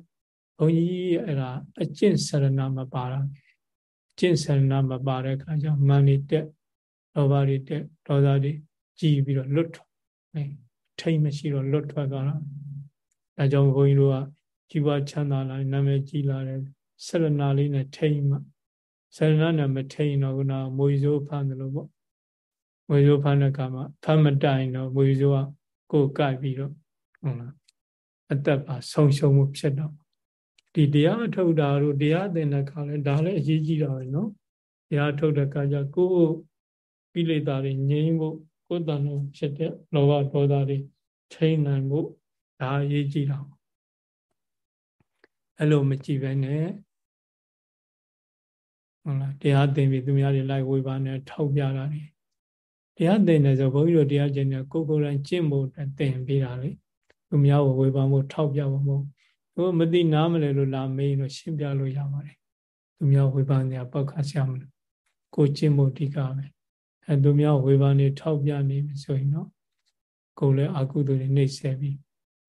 ဘုန်းကြီးအဲ့ဒါအကျင့်ဆရဏမပါတာအကျင့်ဆရဏမပါတဲ့အခါကျမာနတက်လောဘတွေတက်ဒေါသတွေ ကြည်ပြီးတော့လွတ်ထွက်ထိတ်မရှိတော့လွတ်ထွက်သွားတာဒါကြောင့်ဘုန်းကြီးတို့ကជីវချမ်းသာလာနာမည်ကြီးလာတယ်ဆရဏလေးနဲ့ထိတ်မှဆရဏနဲ့မထိတ်တော့ခုနမွေစိုးဖမ်းတယ်လို့ပေါ့မွေစိုးဖမ်းတဲ့အခါမှာဖမ်းမတိုင်တော့မွေစိုးကကိုယ်ကိုက်ပြီးတော့ဟုတ်လားအသက်ပါဆုံးရှုံးမှုဖြစ်တော့ဒီတရားထုတ်တာတို့တရားသင်တဲ့ခါလဲဒါလည်းအရေးကြီးတာပဲနော်တရားထုတ်တဲ့ခါကျကိုယ်ကိလေသာတွေငြိမ်းဖို့ ကိုယ်တန်လို့ဖြစ်တဲ့လောဘဒေါသတွေထိန်းနိုင်ဖို့ဒါအရေးကြီးတာအဲ့လိုမကြည့်ပဲနဲ့ဟုတ်လားတရားသင်ပြီးသူများတွေလိုက်ဝေပါနဲ့ထောက်ပြတာတွေတရားသင်တယ်ဆိုဘုန်းကြီးတို့တရားကျင့်တယ်ကိုယ်ကိုယ်တိုင်ကျင့်ဖို့သင်ပေးတာလေသူများကိုဝေပါမှုထောက်ပြဖို့မဟုတ်ဘူးမသိနားမလဲလို့လာမေးလို့ရှင်းပြလို့ရပါတယ်သူများဝေပါနေပောက်ခါရှာမလို့ကိုကျင့်ဖို့အဓိကပဲ အဲသူများဝေဘာနေထောက်ပြနေပြီဆိုရင်တော့ကိုယ်လည်းအကုသိုလ်တွေနှိမ့်ဆက်ပြီး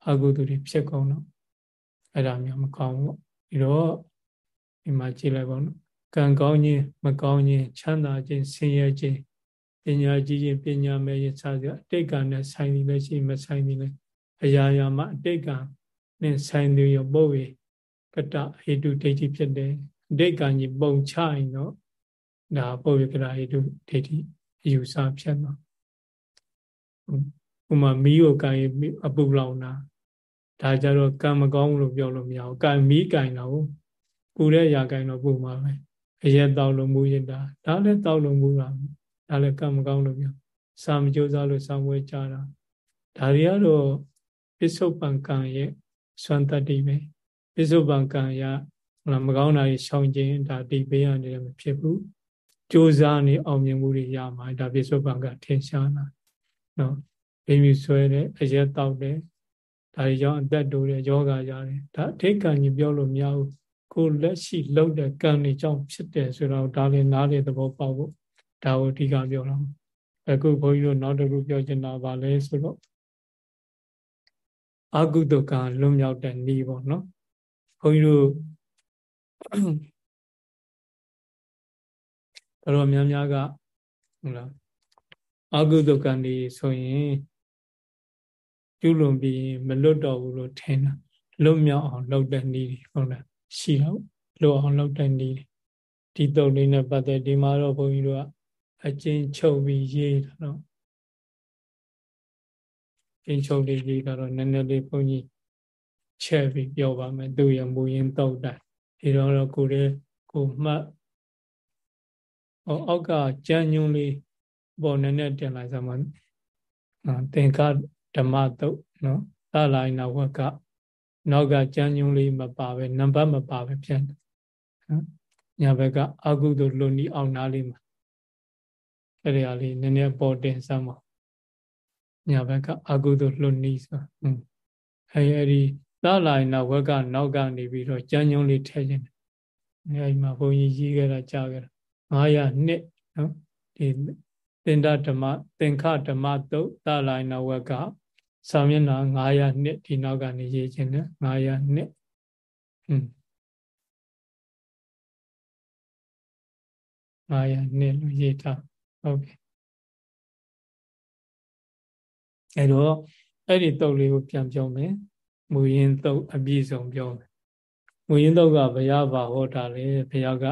အကုသိုလ်တွေဖြစ်ကုန်တော့အဲ့ဒါမျိုးမကောင်းဘူးပြီးတော့ဒီမှာကြည့်လိုက်ပါဦးကံကောင်းခြင်းမကောင်းခြင်းချမ်းသာခြင်းဆင်းရဲခြင်းပညာကြီးခြင်းပညာမဲ့ခြင်းစသဖြင့်အတိတ်ကနဲ့ဆိုင်နေလည်းရှိမဆိုင်နေလည်းအရာရာမှာအတိတ်ကနဲ့ဆိုင်နေရပုတ်ဝေကတဟေတုဒိဋ္ဌိဖြစ်တယ်အတိတ်ကကြီးပုံချရင်တော့ဒါပုတ်ဝေကတဟေတုဒိဋ္ဌိ အယူဆဖြစ်မှာဥမာမီးကိုကင်အပူလောင်တာဒါကြတော့ကံမကောင်းလို့ပြောလို့မရဘူးကံမီးကင်တော့ပူတဲ့ຢာကင်တော့ပူမှာပဲအရက်တောက်လို့မူရင်ဒါဒါလည်းတောက်လို့မူတာဒါလည်းကံမကောင်းလို့ပြောစာမကြိုးစားလို့စာမွေးကြတာဒါတွေကတော့ပစ္စုပန်ကံရဲ့စွမ်းတတ္တိပဲပစ္စုပန်ကံရမကောင်းတာတွေရှောင်ခြင်းဒါဒီပေးရနေတယ်မဖြစ်ဘူး ကြိုးစားနေအောင်မြင်မှုတွေရမှာဒါပြစ္ဆုတ်ပံကထင်ရှားလာနော်ဘိမြူဆွဲတယ်အရက်တောက်တယ်ဒါတွေကြောင့်အသက်တိုးတယ်ယောဂရတယ်ဒါအထိတ်ကံကြီးပြောလို့မရဘူးကိုလက်ရှိလောက်တဲ့ကံတွေကြောင့်ဖြစ်တယ်ဆိုတော့ဒါလည်းနားလေသဘောပေါက်ဖို့ဒါကိုအဓိကပြောတော့အခုဘုန်းကြီးတို့နောက်တစ်ခုပြောချင်တာပါလဲဆိုတော့အကုသကံလွတ်မြောက်တဲ့ဤပေါ့နော်ဘုန်းကြီးတို့ တော်တော်များများကဟုတ်လားအကုသကံဒီဆိုရင်ကျุလွန်ပြီးမလွတ်တော့ဘူးလို့ထင်တာလွတ်မြောက်အောင်လုပ်တဲ့နည်းဟုတ်လားရှိတော့လွတ်အောင်လုပ်တဲ့နည်းဒီတုတ်လေးနဲ့ပတ်သက်ဒီမှာတော့ဘုန်းကြီးတို့ကအကျဉ်းချုပ်ပြီးရေးတာတော့ကျဉ်းချုပ်လေးရေးတာတော့နည်းနည်းလေးဘုန်းကြီးချက်ပြီးပြောပါမယ်သူရမူရင်းတုတ်တိုင်းဒီတော့ကိုယ်ရဲ့ကိုမှတ် ဟောအောက်ကကြံညွန်းလေးပေါ်နည်းနည်းတင်လိုက်စမ်းပါသင်္ကဓမ္မတုတ်နော်သလာယနာဝကနောက်ကကြံညွန်းလေးမပါပဲနံပါတ်မပါပဲပြန်နော်ညာဘက်ကအကုသိုလ်လွန်ဤအောင်နာလေးမှာအဲ့ဒီအလေးနည်းနည်းပေါ်တင်စမ်းပါညာဘက်ကအကုသိုလ်လွန်ဤဆိုဟွန်းအဲ့အဲ့ဒီသလာယနာဝကနောက်ကနေပြီးတော့ကြံညွန်းလေးထည့်ခြင်းအဲ့ဒီမှာဘုန်းကြီးရေးခဲ့တာကြားခဲ့တာ 900နှစ်နော်ဒီသင်္ဒဓမ္မသင်္ခဓမ္မတုတ်သလိုင်းနဝကစာမျက်နှာ900နှစ်ဒီနောက်ကနေရေးခြင်းနဲ့900နှစ်อืม900နှစ်လို့ရေးထားဟုတ်ပြီအဲ့တော့အဲ့ဒီတုတ်လေးကိုပြန်ပြောမယ်မူရင်းတုတ်အပြည့်စုံပြောမယ်မူရင်းတုတ်ကဘုရားဘာဟောတာလဲဘုရားက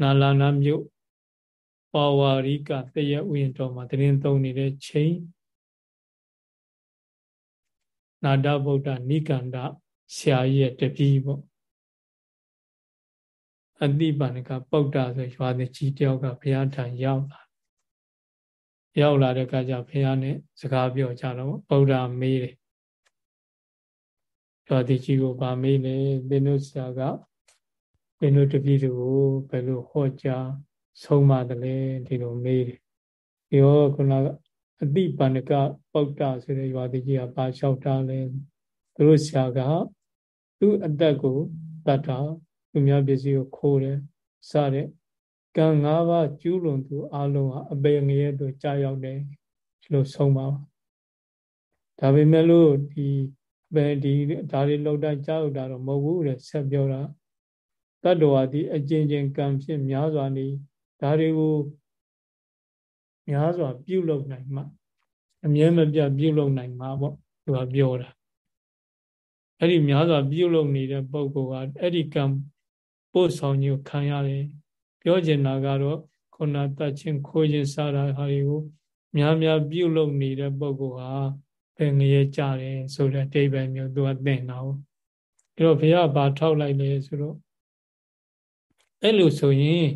နာလာနာမြို့ပါဝါရိကတရဥယျာဉ်တော်မှာတရင်သုံးနေတဲ့ချိန်နာဒဗုဒ္ဓနိကန္ဒဆရာကြီးရဲ့တပည့်ပေါ့အတိပါဏကပုဒ္ဒဆိုရွာတဲ့ကြီးတယောက်ကဘုရားထံရောက်လာရောက်လာတဲ့အခါကျဘုရားနဲ့စကားပြောကြတော့ဗုဒ္ဓမေးတယ်ကျော်တိကြီးကိုဗာမေးလေသင်တို့ဆရာက သင်တို့တပည့်တွေကိုဘယ်လိုဟောကြားဆုံးမတယ်လဲဒီလိုမေးတယ်ပြီးတော့ခုနကအတိပန္နကပုဒ္ဒဆိုတဲ့ရွာတိကြီးကပါလျှောက်တာလဲသူတို့ဆရာကသူ့အသက်ကိုတတ်တာသူများပစ္စည်းကိုခိုးတယ်စတဲ့ကံ၅ပါးကျူးလွန်သူအလုံးဟာအပေငရဲတို့ကြာရောက်တယ်ဒီလိုဆုံးပါဒါပေမဲ့လို့ဒီပဲဒီဒါတွေလောက်တိုင်းကြာရောက်တာတော့မဟုတ်ဘူးတဲ့ဆက်ပြောတာ တတ္တဝါဒီအကျဉ်းချင်းကံဖြစ်များစွာနေဒါတွေကိုများစွာပြုလုပ်နိုင်မှအမြဲမပြတ်ပြုလုပ်နိုင်မှာပေါ့သူကပြောတာအဲ့ဒီများစွာပြုလုပ်နေတဲ့ပုဂ္ဂိုလ်ကအဲ့ဒီကံပို့ဆောင်ခြင်းကိုခံရတယ်ပြောချင်တာကတော့ခုနတတ်ချင်းခိုးခြင်းစတာဟာတွေကိုများများပြုလုပ်နေတဲ့ပုဂ္ဂိုလ်ဟာဘယ်ငရဲကြတယ်ဆိုတဲ့အတိပ္ပယ်မျိုးသူကသင်တာဟုတ်အဲ့တော့ဘုရားဘာထောက်လိုက်လဲဆိုတော့ အဲ့လိုဆိုရင်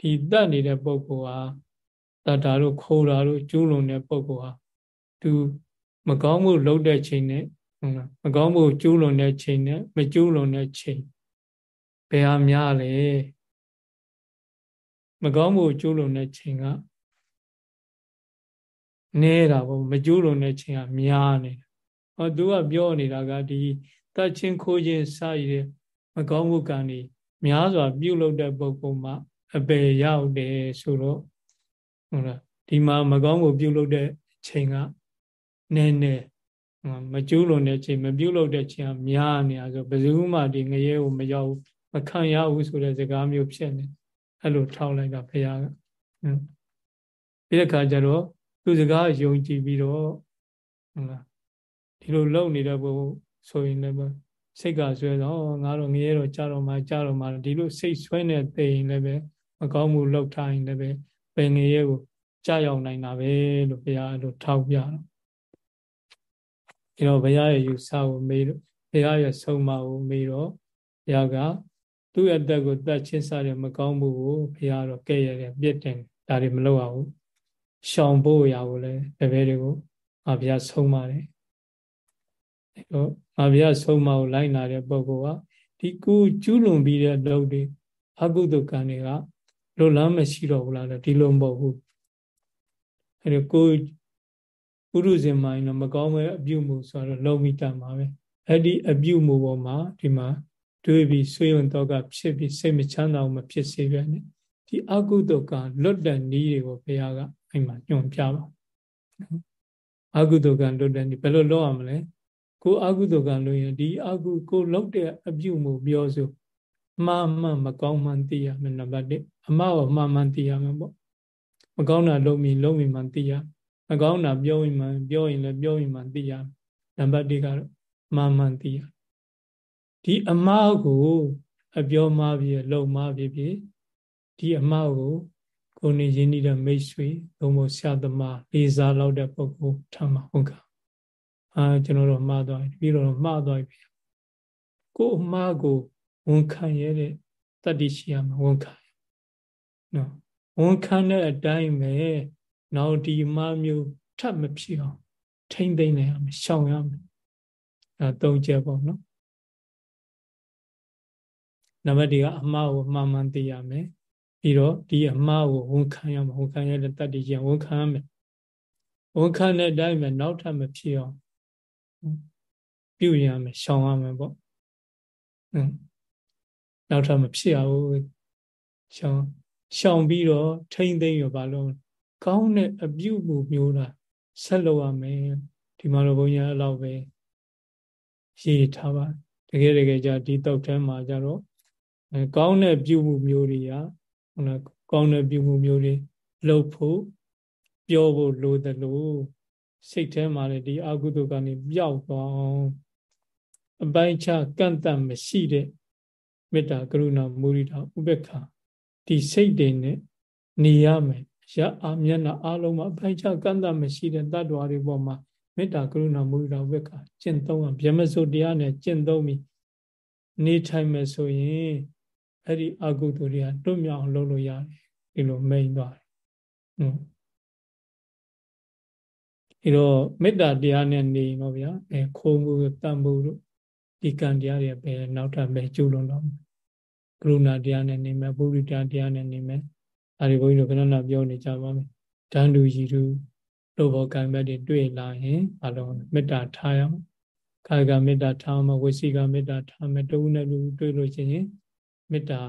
ဒီတတ်နေတဲ့ပုဂ္ဂိုလ်ဟာတတ်တာတို့ခိုးတာတို့ကျူးလွန်တဲ့ပုဂ္ဂိုလ်ဟာသူမကောင်းမှုလုပ်တဲ့ချိန်နဲ့ဟုတ်လားမကောင်းမှုကျူးလွန်တဲ့ချိန်နဲ့မကျူးလွန်တဲ့ချိန်ဘယ်ဟာများလဲမကောင်းမှုကျိုးလွန်တဲ့ချိန်ကနေတာပေါ့မကျိုးလွန်တဲ့ချိန်ကများနေတယ်ဟောသူကပြောနေတာကဒီတတ်ချင်းခိုးခြင်းစရည်မကောင်းမှုကံนี่ များစွာပြုလုပ်တဲ့ပုဂ္ဂိုလ်မှာအပေရောက်တယ်ဆိုတော့ဟုတ်လားဒီမှာမကောင်းမှုပြုလုပ်တဲ့ချိန်ကနည်းနည်းမကျိုးလွန်တဲ့ချိန်မပြုလုပ်တဲ့ချိန်ကများနေတာဆိုဘယ်သူမှဒီငရဲကိုမရောက်မခံရဘူးဆိုတဲ့စကားမျိုးဖြစ်နေတယ်အဲ့လိုထောက်လိုက်တာဘုရားကပြီးတဲ့ခါကျတော့သူစကားယုံကြည်ပြီးတော့ဟုတ်လားဒီလိုလုံနေတဲ့ဘုဆိုရင်လည်း စိတ်ကဆွဲတော့ငါတော့ငရဲတော့ကြာတော့မှကြာတော့မှဒီလိုစိတ်ဆွဲနေသိရင်လည်းပဲမကောင်းမှုလောက်ထားရင်လည်းပဲပင်ငရဲကိုကြာရောက်နိုင်တာပဲလို့ဘုရားအဲ့လိုထောက်ပြတော့ဒီတော့ဘုရားရဲ့ယူဆကိုမေးတော့ဘုရားရဲ့ဆုံးမကိုမေးတော့ဘုရားကသူ့အသက်ကိုတတ်ချင်းစားတဲ့မကောင်းမှုကိုဘုရားတော့ကဲ့ရတယ်ပြစ်တင်ဒါတွေမလုပ်ရဘူးရှောင်ဖို့ရဖို့လဲတပည့်တွေကိုအဘုရားဆုံးပါတယ်အဲတော့ အဘုရားဆုံးမကိုလိုက်နာတဲ့ပုဂ္ဂိုလ်ကဒီကိုကျူးလွန်ပြီးတဲ့လုပ်တွေအကုသိုလ်ကံတွေကလွတ်လမ်းမရှိတော့ဘူးလားဒီလိုမဟုတ်ဘူးအဲဒါကိုပုရုဇဉ်မိုင်းတော့မကောင်းပဲအပြုမှုဆိုတော့လုံမိတတ်မှာပဲအဲ့ဒီအပြုမှုပေါ်မှာဒီမှာတွေးပြီးဆွေးရုံတော့ကဖြစ်ပြီးစိတ်မချမ်းသာအောင်မဖြစ်စေပဲနဲ့ဒီအကုသိုလ်ကလွတ်တဲ့နည်းတွေကိုဘုရားကအဲ့မှာညွှန်ပြပါအကုသိုလ်ကလွတ်တဲ့နည်းဘယ်လိုလုပ်ရမလဲ ကိုအကုသိုလ်ကလွတ်ရင်ဒီအကုကိုလုပ်တဲ့အပြုမှုပြောဆိုမှားမှမကောင်းမှသိရမယ်နံပါတ်1အမှားကိုမှားမှသိရမယ်ပေါ့မကောင်းတာလုပ်မိလုပ်မိမှသိရမကောင်းတာပြောရင်မှပြောရင်လည်းပြောရင်မှသိရနံပါတ်2ကတော့မှားမှသိရဒီအမှားကိုအပြောမှားပြီးလုံမှားပြီးပြီးဒီအမှားကိုကိုနေရင်းနှီးတဲ့မိတ်ဆွေဘုံဘဆရာသမားလေးစားလောက်တဲ့ပုဂ္ဂိုလ်ထမ်းမှာဟုတ်က အာကျွန်တော်တို့မှားသွားပြီပြီးတော့မှားသွားပြီကိုအမှားကိုဝန်ခံရတဲ့တတ္တိရှိရမှာဝန်ခံနော်ဝန်ခံတဲ့အတိုင်းပဲနောက်ဒီမှားမျိုးထပ်မဖြစ်အောင်ထိမ့်သိမ့်နေရမယ်ရှောင်ရမယ်အဲသုံးချက်ပေါ့နော်နံပါတ်၄ကအမှားကိုမှန်မှန်သိရမယ်ပြီးတော့ဒီအမှားကိုဝန်ခံရမယ်ဝန်ခံရတဲ့တတ္တိကျဝန်ခံရမယ်ဝန်ခံတဲ့အတိုင်းပဲနောက်ထပ်မဖြစ်အောင် ပြုရမယ်ရှောင်ရမယ်ပေါ့ဟမ်နောက်ထပ်မဖြစ်အောင်ရှောင်ရှောင်ပြီးတော့ထိမ့်သိမ့်ရပါလို့ကောင်းတဲ့အပြုမှုမျိုးလားဆက်လုပ်ရမယ်ဒီမှာတော့ဘုန်းကြီးအဲ့လောက်ပဲရေးထားပါတကယ်တကယ်ကြဒီတောက်ထဲမှာကြတော့အဲကောင်းတဲ့ပြုမှုမျိုးတွေကဟုတ်လားကောင်းတဲ့ပြုမှုမျိုးတွေလုပ်ဖို့ပြောဖို့လိုတယ်လို့ စိတ်ထဲမှာလည်းဒီအကုသိုလ်ကနေပျောက်သွားအောင်အပိုင်းခြားကန့်တတ်မရှိတဲ့မေတ္တာကရုဏာမုရိဒာဥပေက္ခဒီစိတ်တွေနဲ့နေရမယ်ရအာမျက်နှာအလုံးမှာအပိုင်းခြားကန့်တတ်မရှိတဲ့တ attva တွေပေါ်မှာမေတ္တာကရုဏာမုရိဒာဥပေက္ခကျင့်သုံးအောင်ဗြဟ္မစိုတရားနဲ့ကျင့်သုံးပြီးနေထိုင်မယ်ဆိုရင်အဲ့ဒီအကုသိုလ်တွေကတွတ်မြောက်အောင်လုပ်လို့ရတယ်ဒီလိုမိန်သွားတယ် အဲတော့မေတ္တာတရားနဲ့နေတော့ဗျာအဲခိုးမှုတတ်မှုတို့ဒီကံတရားတွေပဲနောက်ထပ်ပဲကျူးလွန်တော့ကရုဏာတရားနဲ့နေမယ်ပုရိသတရားနဲ့နေမယ်အဲဒီဘုန်းကြီးတို့ခဏခဏပြောနေကြပါမယ်တန်တူရီတူလို့ဘောကံဘက်တွေတွေ့လာရင်အလုံးမေတ္တာထားရအောင်ကာယကမေတ္တာထားမှဝစီကမေတ္တာထားမယ်တဝုနဲ့လူတွေ့လို့ရှိရင်မေတ္တာ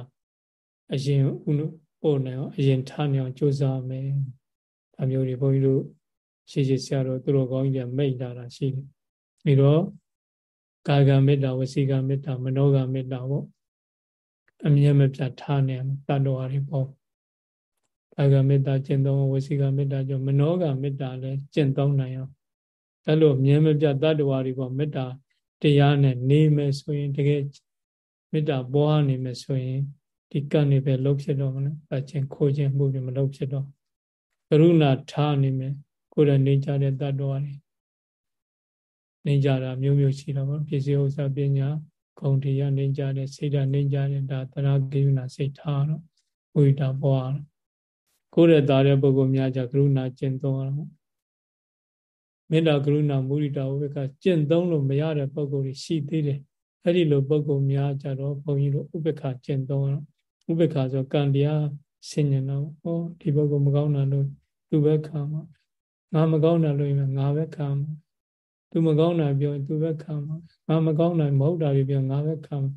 အရင်ဥပို့နေအောင်အရင်ထားနေအောင်ကြိုးစားမယ်။ဒါမျိုးတွေဘုန်းကြီးတို့ ရှေ့ရှေ့ဆရာတော်သူတော်ကောင်းကြီးတွေမိတ်လာတာရှိတယ်။ပြီးတော့ကာယကမေတ္တာဝစီကမေတ္တာမနောကမေတ္တာပေါ့အမြဲမပြတ်ထားနေတတ္တဝါတွေပေါ့ကာယကမေတ္တာကျင့်သုံးဝစီကမေတ္တာကြောင့်မနောကမေတ္တာလည်းကျင့်သုံးနိုင်အောင်အဲ့လိုမြဲမပြတ်တတ္တဝါတွေပေါ့မေတ္တာတရားနဲ့နေမယ်ဆိုရင်တကယ်မေတ္တာပွားနေမယ်ဆိုရင်ဒီကံတွေပဲလုံးဖြစ်တော့မလဲအချင်းခိုးခြင်းမှုတွေမလုံးဖြစ်တော့ကရုဏာထားနေမယ် ကိုယ်တိုင်နေကြတဲ့တတ္တဝါတွေနေကြတာမျိုးမျိုးရှိတော့ဗောပစ္စည်းဥစ္စာပညာဂုံတရားနေကြတဲ့စိတ်ဓာတ်နေကြတဲ့ဒါတရာကိယနာစိတ်ထားတော့ဝိတာပွားတော့ကိုယ်ရဲ့သားတဲ့ပုဂ္ဂိုလ်များကြကရုဏာကျင့်သုံးရတော့မေတ္တာကရုဏာမုဒိတာဝိကကျင့်သုံးလို့မရတဲ့ပုဂ္ဂိုလ်တွေရှိသေးတယ်အဲ့ဒီလိုပုဂ္ဂိုလ်များကြတော့ဘုန်းကြီးတို့ဥပ္ပခာကျင့်သုံးရတော့ဥပ္ပခါဆိုကံတရားဆင်ញင်တော့ဟောဒီဘက်ကမကောင်းတာလို့သူပဲခံမှာ ငါမကောင်းတာလို့ရင်ငါပဲခံမှာသူမကောင်းတာပြောရင်သူပဲခံမှာငါမကောင်းတာမဟုတ်တာတွေပြောငါပဲခံမှာ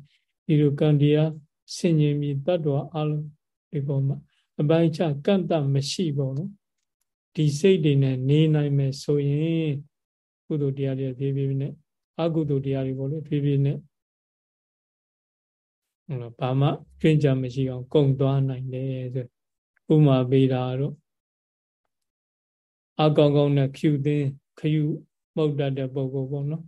ဒီလိုကံတရားဆင်ញင်ပြီးတတ်တော်အလုံးဒီပုံမှာအပိုင်းချကန့်တမရှိပုံလို့ဒီစိတ်တွေနဲ့နေနိုင်မယ်ဆိုရင်ကုသိုလ်တရားတွေဖြည်းဖြည်းနဲ့အကုသိုလ်တရားတွေပေါ့လေဖြည်းဖြည်းနဲ့ဟုတ်လားဘာမှကျွင်းကြမရှိအောင်ကုံသွားနိုင်တယ်ဆိုဥမာပေးတာတော့ အကောင်ကောင်နဲ့ဖြူသင်းခယူမှုတ်တတ်တဲ့ပုံကိုပေါ့နော်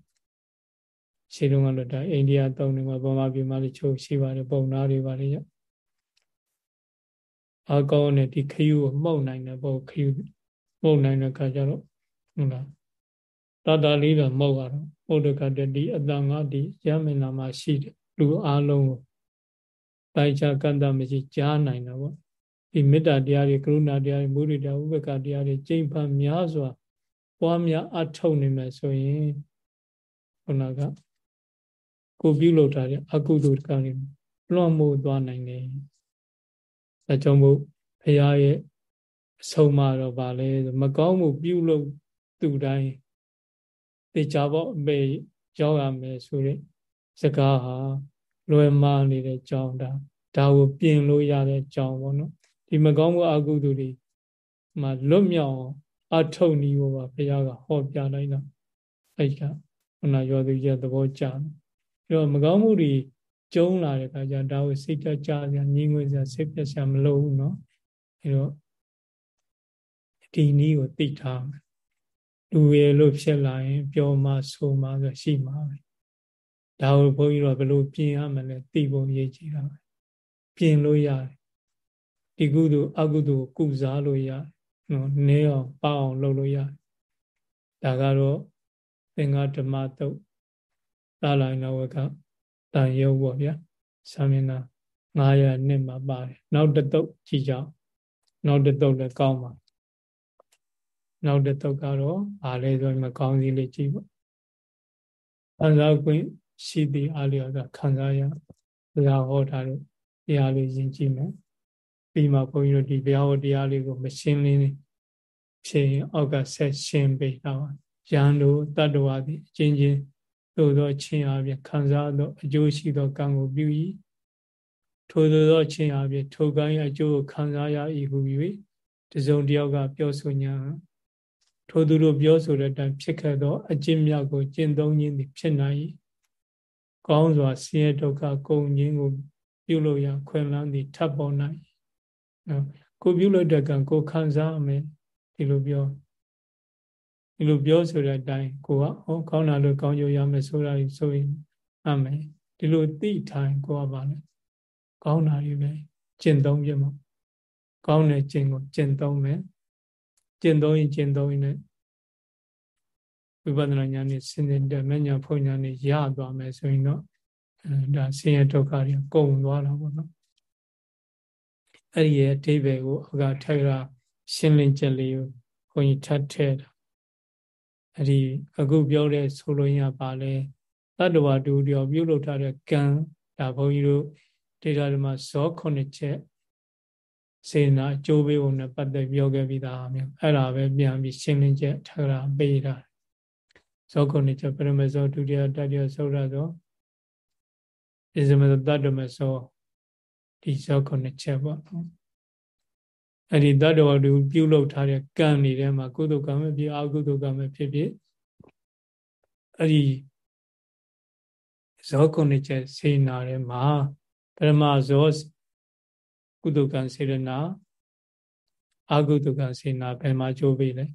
ရှင်းတော့ကတော့ဒါအိန္ဒိယတောင်းနေမှာဗမာပြည်မှာလည်းချုပ်ရှိပါတယ်ပုံနာတွေပါလေရအကောင်နဲ့ဒီခယူကိုမှုတ်နိုင်တဲ့ပုံခယူမှုတ်နိုင်တဲ့ခါကျတော့ဟုတ်လားတတလေးတော့မှုတ်ရတော့ဘုဒ္ဓကတည်းဒီအတန်ငါဒီရမင်နာမှာရှိတယ်လူအားလုံးကိုပိုင်းခြားကန့်တမရှိကြားနိုင်တာပေါ့ ဒီမေတ္တာတရားတွေကရုဏာတရားတွေမုဒိတာဥပ္ပကတရားတွေကျင့်ဖန်များစွာပွားများအထောက်နေမယ်ဆိုရင်ခုနကကိုပြုလုပ်တာတဲ့အကုသိုလ်ကံတွေလွန်မို့သွားနိုင်တယ်အဲကြောင့်မို့ဘုရားရဲ့အဆုံးမတော့ဗာလဲမကောင်းမှုပြုလုပ်သူတိုင်းတေချာပေါ့အမေရောက်ရမယ်ဆိုတဲ့စကားဟာလွယ်မာနေတဲ့ကြောင်းဒါဒါကိုပြင်လို့ရတဲ့ကြောင်းပေါ့နော် ဒီမကောင်းမှုအကုသိုလ်တွေမှာလွတ်မြောက်အထုတ်နည်းဘောပါဘုရားကဟောပြလိုက်တော့အဲ့ကခုနရောသူရဲ့သဘောကျတယ်ပြီးတော့မကောင်းမှုတွေကျုံလာတဲ့အခါကျဒါကိုစိတ်ကြကြစရာညှင်းငွေစရာစိတ်ပြတ်စရာမလိုဘူးเนาะအဲတော့ဒီနည်းကိုသိထားမယ်လူရလို့ဖြစ်လာရင်ပြောမှဆိုမှဆိုရှိမှာပဲဒါကိုဘုန်းကြီးတို့ဘယ်လိုပြင်ရမလဲသိဖို့ရည်ကြည်တာပဲပြင်လို့ရတယ် ဒီကုသိုလ်အကုသိုလ်ကုစားလို့ရတယ်နော်နည်းအောင်ပအောင်လုပ်လို့ရတယ်ဒါကတော့သင်္ဃဓမ္မတုတ်သာလိုင်းနဝကတန်ရုပ်ပေါ့ဗျာသာမဏေ900နှစ်မှာပါတယ်နောက်တစ်တုတ်ကြည့်ကြအောင်နောက်တစ်တုတ်လည်းကောင်းပါနောက်တစ်တုတ်ကတော့အားလဲဆိုမကောင်းစီလေးကြည့်ပေါ့အန္တရာကွင်းရှိသည်အလျော်ကခံစားရဘုရားဟောထားတဲ့တရားလေးယဉ်ကြည့်မယ် ပြီးမှဘုန်းကြီးတို့ဒီဘုရားဟောတရားလေးကိုမရှင်းလင်းဖြစ်ရင်အောက်ကဆက်ရှင်းပေးတာပါယံတို့တတ္တဝါသည်အချင်းချင်းသို့သောချင်းအပြင်ခံစားသောအကျိုးရှိသောကံကိုပြု၏ထိုသို့သောချင်းအပြင်ထိုကံ၏အကျိုးကိုခံစားရ၏ဟု၍တစုံတယောက်ကပြောဆိုညာထိုသူတို့ပြောဆိုတဲ့အတိုင်းဖြစ်ခဲ့သောအကျင့်မြတ်ကိုကျင့်သုံးခြင်းသည်ဖြစ်နိုင်၏ကောင်းစွာဆင်းရဲဒုက္ခကုန်ခြင်းကို ပြုလို့ရခွင့်လန်းသည်ထပ်ပေါ်နိုင် နော်ကိုပြုလို့တဲ့ကံကိုခံစားမယ်ဒီလိုပြောဒီလိုပြောဆိုတဲ့အတိုင်းကိုကဟောကောင်းတာလို့ကောင်းကြရမယ်ဆိုတာဆိုရင်အမယ်ဒီလိုသိထိုင်ကိုကပါလေကောင်းတာတွေပဲကျင့်သုံးပြမှာကောင်းတဲ့ကျင့်ကိုကျင့်သုံးမယ်ကျင့်သုံးရင်ကျင့်သုံးရင်ဝိပဿနာဉာဏ်နဲ့စဉ်းစဉ်တဲ့မညာဖုန်ညာနဲ့ရသွားမယ်ဆိုရင်တော့ဒါဆင်းရဲဒုက္ခတွေကုန်သွားတာပေါ့နော် အဲ့ဒီရဲ့အဓိပ္ပာယ်ကိုအကထိုက်တာရှင်းလင်းချက်လေးကိုခွန်ကြီးထပ်ထည့်တာအဲ့ဒီအခုပြောတဲ့ဆိုလိုရင်းကပါလဲတတ္တဝါတူတယောပြုလုပ်ထားတဲ့ကံဒါဘုန်းကြီးတို့ဒေတာဓမ္မဇောခုနှစ်ချက်စေနာအကျိုးပေးပုံနဲ့ပတ်သက်ပြောခဲ့ပြီးသားမျိုးအဲ့ဒါပဲပြန်ပြီးရှင်းလင်းချက်ထပ်တာပေးတာဇောခုနှစ်ချက်ပရမဇောဒုတိယတတိယသုဒ္ဓဇောဣဇမဇောတတ္တမဇော ဒီဇောခုနှစ်ချက်ပေါ့နော်အဲ့ဒီတတ္တဝါတူပြုလုပ်ထားတဲ့ကံတွေထဲမှာကုသိုလ်ကံပဲဖြစ်အကုသိုလ်ကံပဲဖြစ်ဖြစ်အဲ့ဒီဇောခုနှစ်ချက်စေနာထဲမှာပရမဇောကုသကံစေရနာအာကုသကံစေနာဘယ်မှာကြိုးပေးလဲ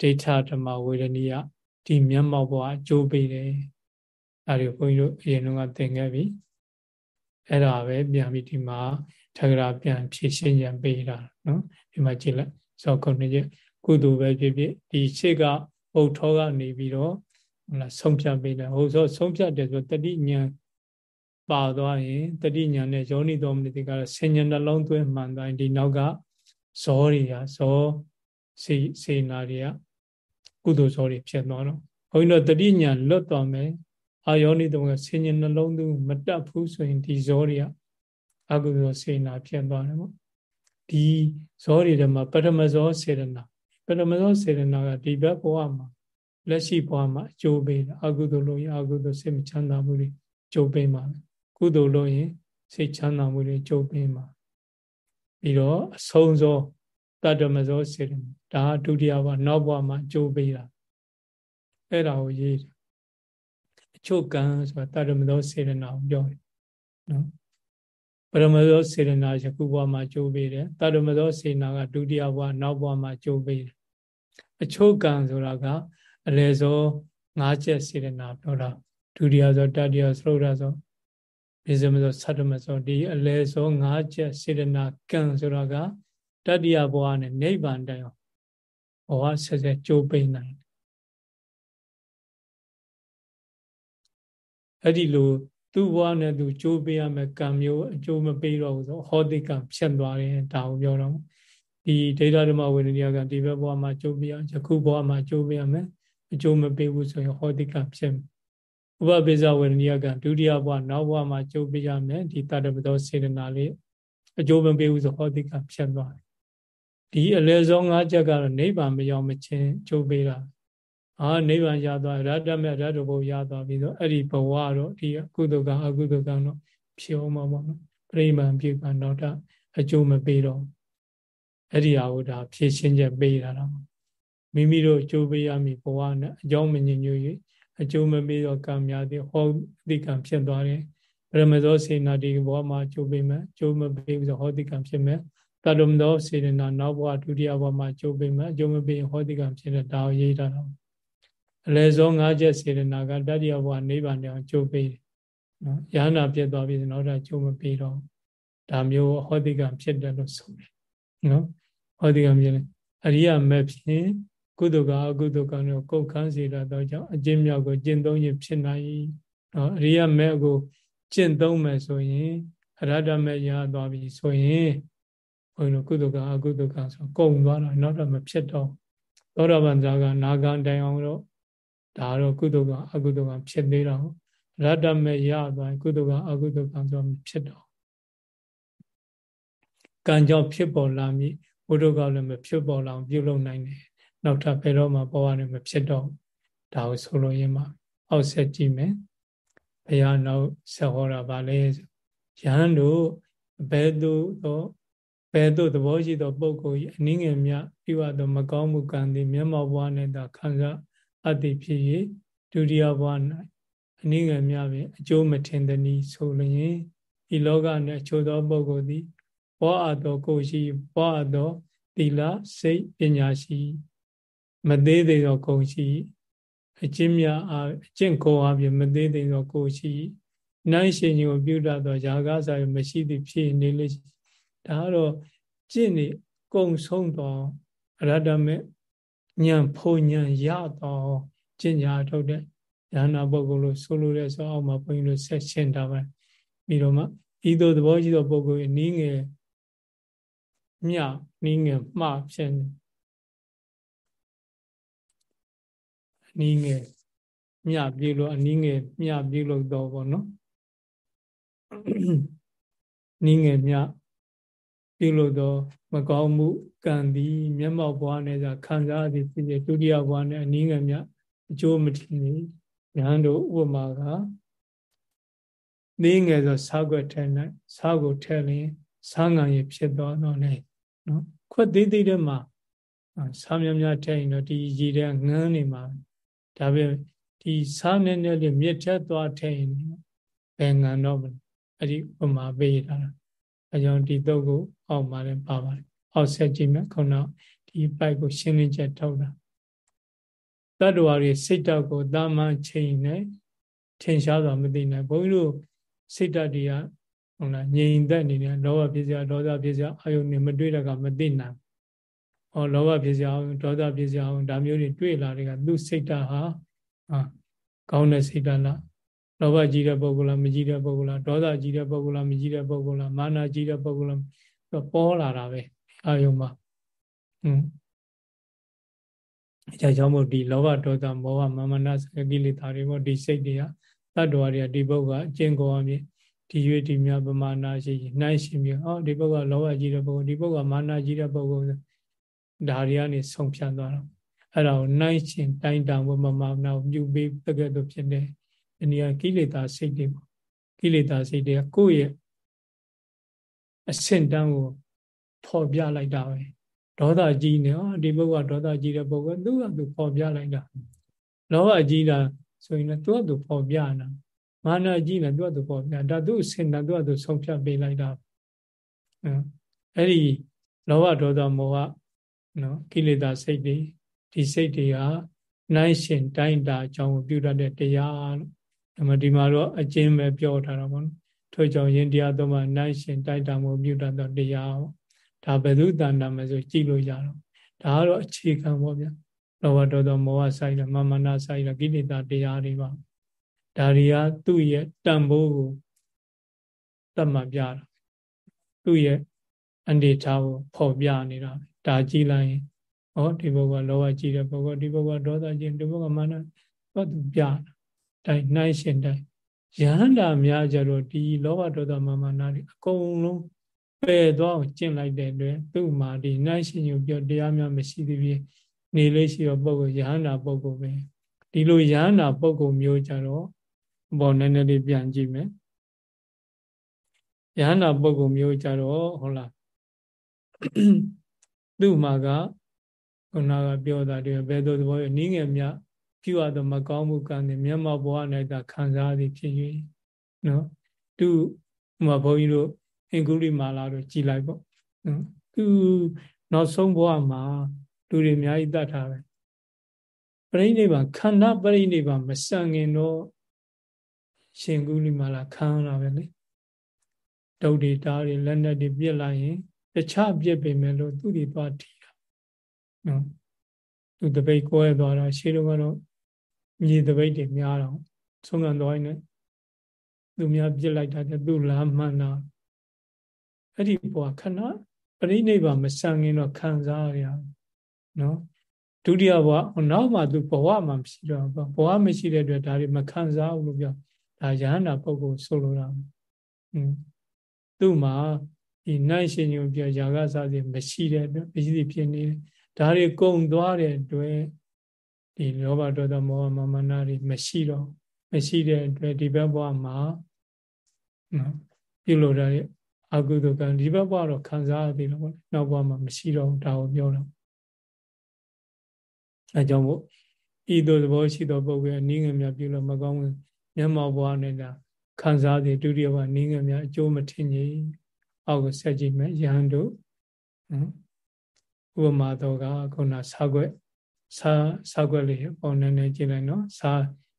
ဒိဋ္ဌဓမ္မဝေဒနိယဒီမျက်မှောက်ဘဝကြိုးပေးတယ်ဒါတွေဘုန်းကြီးတို့အရင်ကသင်ခဲ့ပြီ အဲ့ဒါပဲပြန်ပြီးဒီမှာထကရာပြန်ဖြည့်ရှင်းရန်ပေးတာနော်ဒီမှာကြည့်လိုက်ဇောခုနှစ်ချက်ကုသိုလ်ပဲဖြစ်ဖြစ်ဒီရှေ့ကဘုတ်ထောကနေပြီးတော့ဟုတ်လားဆုံးဖြတ်ပေးတယ်ဟိုဆိုဆုံးဖြတ်တယ်ဆိုတတိညာပါသွားရင်တတိညာနဲ့ယောနိတော်မနိတိကတော့ဆင်ញနှလုံးသွင်းမှန်တိုင်းဒီနောက်ကဇောတွေကဇောစေစေနာတွေကကုသိုလ်ဇောတွေဖြစ်သွားတော့ဘုန်းကြီးတို့တတိညာလွတ်သွားမယ် အာယောနိတော်ကဆင်ញနှလုံးသွင်းမတတ်ဘူးဆိုရင်ဒီဇောတွေကအကုသိုလ်စေနာဖြစ်သွားတယ်ပေါ့ဒီဇောတွေထဲမှာပထမဇောစေရနာပထမဇောစေရနာကဒီဘက်ဘဝမှာလက်ရှိဘဝမှာအကျိုးပေးတာအကုသိုလ်လို့ရင်အကုသိုလ်စိတ်မချမ်းသာမှုတွေကျိုးပေးမှာကုသိုလ်လို့ရင်စိတ်ချမ်းသာမှုတွေကျိုးပေးမှာပြီးတော့အဆုံးသောတတ္တမဇောစေတဒါဒုတိယဘဝနောက်ဘဝမှာကျိုးပေးတာအဲ့ဒါကိုရေး အချုပ်ကံဆိုတာတတ္တမဇောစေတနာကိုပြောတယ်နော်ပရမဇောစေတနာယခုဘဝမှာကျိုးပေးတယ်တတ္တမဇောစေနာကဒုတိယဘဝနောက်ဘဝမှာကျိုးပေးတယ်အချုပ်ကံဆိုတာကအလေဇော၅ချက်စေတနာပြောတာဒုတိယဇောတတိယသုဒ္ဓဇောပိစမဇောသတ္တမဇောဒီအလေဇော၅ချက်စေတနာကံဆိုတာကတတိယဘဝနဲ့နိဗ္ဗာန်တိုင်ဘဝဆက်ဆက်ကြိုးပိနိုင် အဲ့ဒီလိုသူ့ဘဝနဲ့သူကြိုးပေးရမယ်ကံမျိုးအကျိုးမပေးတော့ဘူးဆိုဟောတိကံဖြစ်သွားတယ်ဒါကိုပြောတော့ဒီဒိဋ္ဌဓမ္မဝေဒနိယကဒီဘက်ဘဝမှာကြိုးပေးရယခုဘဝမှာကြိုးပေးရမယ်အကျိုးမပေးဘူးဆိုရင်ဟောတိကဖြစ်ဥပပိစ္ဆဝေဒနိယကဒုတိယဘဝနောက်ဘဝမှာကြိုးပေးရမယ်ဒီတတ္တပသောစေတနာလေးအကျိုးမပေးဘူးဆိုဟောတိကဖြစ်သွားတယ်ဒီအလယ်ဆုံး၅ချက်ကတော့နိဗ္ဗာန်မရောက်မချင်းကြိုးပေးတာ အာနိဗ္ဗာန်ရသွားရတ္တမေရတ္တဘုရသွားပြီးတော့အဲ့ဒီဘဝတော့ဒီကုသကအကုသကံတော့ဖြစ်အောင်မှာပေါ့နော်ပြိမှန်ပြုကံတော့တာအကျိုးမပေးတော့အဲ့ဒီဟာကိုဒါဖြည့်ရှင်းချက်ပေးတာတော့မိမိတို့ကြိုးပေးရမည်ဘဝနဲ့အကြောင်းမညင်ညွတ်၍အကျိုးမပေးတော့ကံများသည်ဟောတိကံဖြစ်သွားတယ်ပရမဇောစေနာဒီဘဝမှာကြိုးပေးမယ်ကြိုးမပေးဘူးဆိုဟောတိကံဖြစ်မယ်တတ္တမသောစေနာနောက်ဘဝဒုတိယဘဝမှာကြိုးပေးမယ်အကျိုးမပေးရင်ဟောတိကံဖြစ်တဲ့ဒါကိုရေးထားတော့ အလဲဆုံး၅ချက်စေနာကတတိယဘဝနိဗ္ဗာန်တောင်ကြိုးပေးတယ်နော်ယန္တာပြတ်သွားပြီဆိုတော့ဒါကြိုးမပေးတော့ဒါမျိုးဟောတိကံဖြစ်တယ်လို့ဆိုတယ်နော်ဟောတိကံဖြစ်တယ်အရိယာမဲ့ဖြင့်ကုသကအကုသကံတို့ကုတ်ခန်းစေတာတော့ကြောင့်အကျင့်မြောက်ကိုကျင့်သုံးရင်ဖြစ်နိုင်နော်အရိယာမဲ့ကိုကျင့်သုံးမယ်ဆိုရင်အရဟတမဲ့ရသွားပြီဆိုရင်ဘုန်းကြီးတို့ကုသကအကုသကံဆိုကုန်သွားတာနောက်တော့မဖြစ်တော့သောတာပန်ဇာကနာဂံတိုင်အောင်တော့ ဒါတော့ကုသကအကုသကံဖြစ်သေးတော့ရတ္တမဲ့ရသွားကုသကအကုသကံဆိုဖြစ်တော့ကံကြောင့်ဖြစ်ပေါ်လာမည်ဘုဒ္ဓကလည်းမဖြစ်ပေါ်လာအောင်ပြုလုပ်နိုင်တယ်နောက်ထပ်ဘယ်တော့မှဘဝနဲ့မဖြစ်တော့ဒါကိုဆိုလို့ရင်းမှာအောက်ဆက်ကြည့်မယ်ဘုရားနောက်ဆက်ဟောတာဗာလဲရဟန်းတို့ဘယ်သို့သောဘယ်သို့သဘောရှိသောပုဂ္ဂိုလ်၏အနည်းငယ်မြပြုအပ်သောမကောင်းမှုကံသည်မျက်မှောက်ဘဝနှင့်သာခံစား အပ်သည်ဖြစ်၍ဒုတိယဘဝ၌အနည်းငယ်မြပင်အကျိုးမထင်သည်ဆိုလျင်ဤလောကနှင့်အချို့သောပုဂ္ဂိုလ်သည်ဘောအပ်သောကိုရှိဘောအပ်သောသီလစိတ်ပညာရှိ မသေးသေးသောကိုရှိအချင်းများအားအကျင့်ကိုအားဖြင့်မသေးသေးသောကိုရှိနိုင်ရှင်ကြီးကိုပြုတတ်သောຢာကစားမရှိသည်ဖြစ်နေလေဒါကတော့ကျင့်နေကုံဆုံးသောအရတ္တမေ ဉာဏ်ဖုံဉာဏ်ရသောကျင့်ညာထုတ်တဲ့ဉာဏပုဂ္ဂိုလ်လို့ဆိုလိုတဲ့ဆိုအောက်မှာဘုန်းကြီးတို့ဆက်ရှင်းတာပါပြီးတော့မှဤသို့သဘောရှိသောပုဂ္ဂိုလ်နည်းငယ်မြနည်းငယ်မှဖြစ်နေအနည်းငယ်မြပြုလို့အနည်းငယ်မြပြုလို့တော့ဗောနော်နည်းငယ်မြ ပြုလို့တော့မကောင်းမှုကံသည်မျက်မှောက်ဘွားနဲ့သာခံစားသည်ဖြစ်ဖြစ်ဒုတိယဘွားနဲ့အနည်းငယ်မြအကျိုးမထင်နေယဟန်တို့ဥပမာကသေးငယ်ဆိုစားွက်ထဲ၌စားကိုထဲလင်စားငံရဖြစ်သွားတော့လေနော်ခွက်သေးသေးတဲ့မှာစားများများထဲရင်တော့ဒီရည်တဲ့ငန်းနေမှာဒါပဲဒီစားနေနေလေးမြစ်ထက်သွားထဲရင်ဘယ်ငံတော့မလဲအဲ့ဒီဥပမာပေးထားတာ အဲကြောင့်ဒီတော့ကိုအောက်မှာလည်းပါပါတယ်အောက်ဆက်ကြည့်မယ်ခုနဒီပိုက်ကိုရှင်းလင်းချက်ထုတ်တာတတ္တဝါတွေစိတ်ဓာတ်ကိုတာမန်ချိန်နဲ့ထင်ရှားစွာမသိနိုင်ဘုန်းကြီးတို့စိတ်ဓာတ်တွေကဟုတ်လားငြိမ်သက်နေတဲ့လောဘဖြစ်စရာဒေါသဖြစ်စရာအာယုန်နဲ့မတွေ့တဲ့ကမသိနိုင်။ဟောလောဘဖြစ်စရာအောင်ဒေါသဖြစ်စရာအောင်ဒါမျိုးတွေတွေ့လာတဲ့ကသူစိတ်ဓာတ်ဟာအာကောင်းတဲ့စိတ်ဓာတ်လား လောဘကြီးတဲ့ပုဂ္ဂိုလ်လားမကြီးတဲ့ပုဂ္ဂိုလ်လားဒေါသကြီးတဲ့ပုဂ္ဂိုလ်လားမကြီးတဲ့ပုဂ္ဂိုလ်လားမာနကြီးတဲ့ပုဂ္ဂိုလ်လားပေါ်လာတာပဲအာယုံမှာဟွန်းအဲကြောင့်မို့ဒီလောဘဒေါသမောဟမာမနစကိလေသာတွေပေါ့ဒီစိတ်တွေကတတ္တဝါတွေကဒီဘုတ်ကအကျင့်ကောအမြင်ဒီရွေးဒီမြပမာဏရှိနိုင်ရှင်ပြီးအော်ဒီဘုတ်ကလောဘကြီးတဲ့ပုဂ္ဂိုလ်ဒီဘုတ်ကမာနကြီးတဲ့ပုဂ္ဂိုလ်ဒါတွေကနေဆုံးဖြတ်သွားတော့အဲ့ဒါကိုနိုင်ရှင်တိုင်းတံဝမမာနာပြုပေးတကယ်တော့ဖြစ်တယ် ဒီနေရာကိလေသာစိတ်တွေပေါ့ကိလေသာစိတ်တွေကကိုယ့်ရဲ့အဆင့်တန်းကိုဖော်ပြလိုက်တာပဲဒေါသကြီးနေဟောဒီပုဂ္ဂိုလ်ကဒေါသကြီးတဲ့ပုဂ္ဂိုလ်သူကသူဖော်ပြလိုက်တာလောဘကြီးတာဆိုရင်လည်းသူကသူဖော်ပြတာမာနကြီးလည်းသူကသူဖော်ပြဒါသူအဆင့်တန်းသူကသူဆုံးဖြတ်ပေးလိုက်တာအဲ့ဒီလောဘဒေါသမောဟနော်ကိလေသာစိတ်တွေဒီစိတ်တွေကနိုင်ရှင်တိုင်းတာအကြောင်းကိုပြုတတ်တဲ့တရားလို့ ဒါမှဒီမှာတော့အကျဉ်းပဲပြောထားတာပေါ့နော်ထို့ကြောင့်ယင်တရားသုံးပါးနိုင်ရှင်တိုက်တာမှုပြုတတ်သောတရားဒါဘယ်သူတန်တာမဆိုကြည့်လို့ရတော့ဒါကတော့အခြေခံပေါ့ဗျာလောဘဒေါသမောဟဆိုင်ရမမနာဆိုင်ရကိလေသာတရားတွေပါဒါတွေကသူ့ရဲ့တန်ဖိုးကိုတတ်မှတ်ပြတာသူ့ရဲ့အနေထားကိုဖော်ပြနေတာဒါကြည့်လိုက်ရင်ဟောဒီဘုကလောဘကြည့်တဲ့ဘုကဒီဘုကဒေါသကြည့်ဒီဘုကမာနတော့သူပြတာ တိုင်းနိုင်ရှင်တိုင်းယဟန္တာများကြတော့ဒီလောဘဒေါသမာမနာတွေအကုန်လုံးပယ်သွားအောင်ကျင့်လိုက်တဲ့အတွက်သူ့မှာဒီနိုင်ရှင်ယူပြောတရားများမရှိသေးပြီနေလေးရှိတော့ပုဂ္ဂိုလ်ယဟန္တာပုဂ္ဂိုလ်ပဲဒီလိုယဟန္တာပုဂ္ဂိုလ်မျိုးကြတော့ဘောနည်းနည်းလေးပြန်ကြည့်မယ်ယဟန္တာပုဂ္ဂိုလ်မျိုးကြတော့ဟုတ်လားသူ့မှာကခုနကပြောတာတွေဘယ်သို့သဘောရနည်းငယ်များ ပြုအပ်သောမကောင်းမှုကံတွေမျက်မှောက်ဘဝ၌သာခံစားသည်ဖြစ်၍နော်သူဥမာဘုန်းကြီးတို့အင်္ဂုလိမာလာတို့ကြည်လိုက်ပေါ့နော်သူနောက်ဆုံးဘဝမှာလူတွေအများကြီးတတ်ထားပဲပရိနိဗ္ဗာန်ခန္ဓာပရိနိဗ္ဗာန်မဆံငင်တော့ရှင်ကုလိမာလာခံရတာပဲလေဒုတ်တွေတားတွေလက်နက်တွေပြစ်လိုက်ရင်တခြားပြစ်ပေမဲ့လို့သူတွေသွားထီတာနော်သူတပိတ်ကိုဲသွားတာရှေးတော့ကတော့ မြေတပိတ်တွေများတော့ဆုံးခံသွားရင်သူများပြစ်လိုက်တာတဲ့သူလာမှန်တာအဲ့ဒီဘဝခဏပရိနိဗ္ဗာန်မဆံငင်တော့ခံစားရနော်ဒုတိယဘဝနောက်မှသူဘဝမှမရှိတော့ဘဝမရှိတဲ့အတွက်ဒါတွေမခံစားဘူးလို့ပြောဒါယဟန္တာပုဂ္ဂိုလ်ဆိုလိုတာอืมသူ့မှာဒီနိုင်ရှင်ညုံပြောຢာကစားစီမရှိတဲ့အတွက်မရှိဖြစ်နေတယ်ဒါတွေကုံသွားတဲ့အတွက် ဒီလောဘဒေါသမောဟမမနာတွေမရှိတော့မရှိတဲ့အတွက်ဒီဘက်ဘဝမှာနော်ပြုလို့ရတဲ့အကုသိုလ်ကံဒီဘက်ဘဝတော့ခံစားရသေးတယ်ပေါ့နောက်ဘဝမှာမရှိတော့ဒါကိုပြောတော့အဲကြောင့်မို့ဤသို့သဘောရှိသောပုဂ္ဂိုလ်အနည်းငယ်များပြုလို့မကောင်းဘူးမျက်မှောက်ဘဝနဲ့တာခံစားသည်ဒုတိယဘဝနည်းငယ်များအကျိုးမထင်ကြီးအောက်ကိုဆက်ကြည့်မယ်ယဟန်တို့ဥပမာတော့ကခုနဆောက်ွက် စာဆောက်ွက်လေးပေါ်နေနေကြည့်လိုက်နော်စာ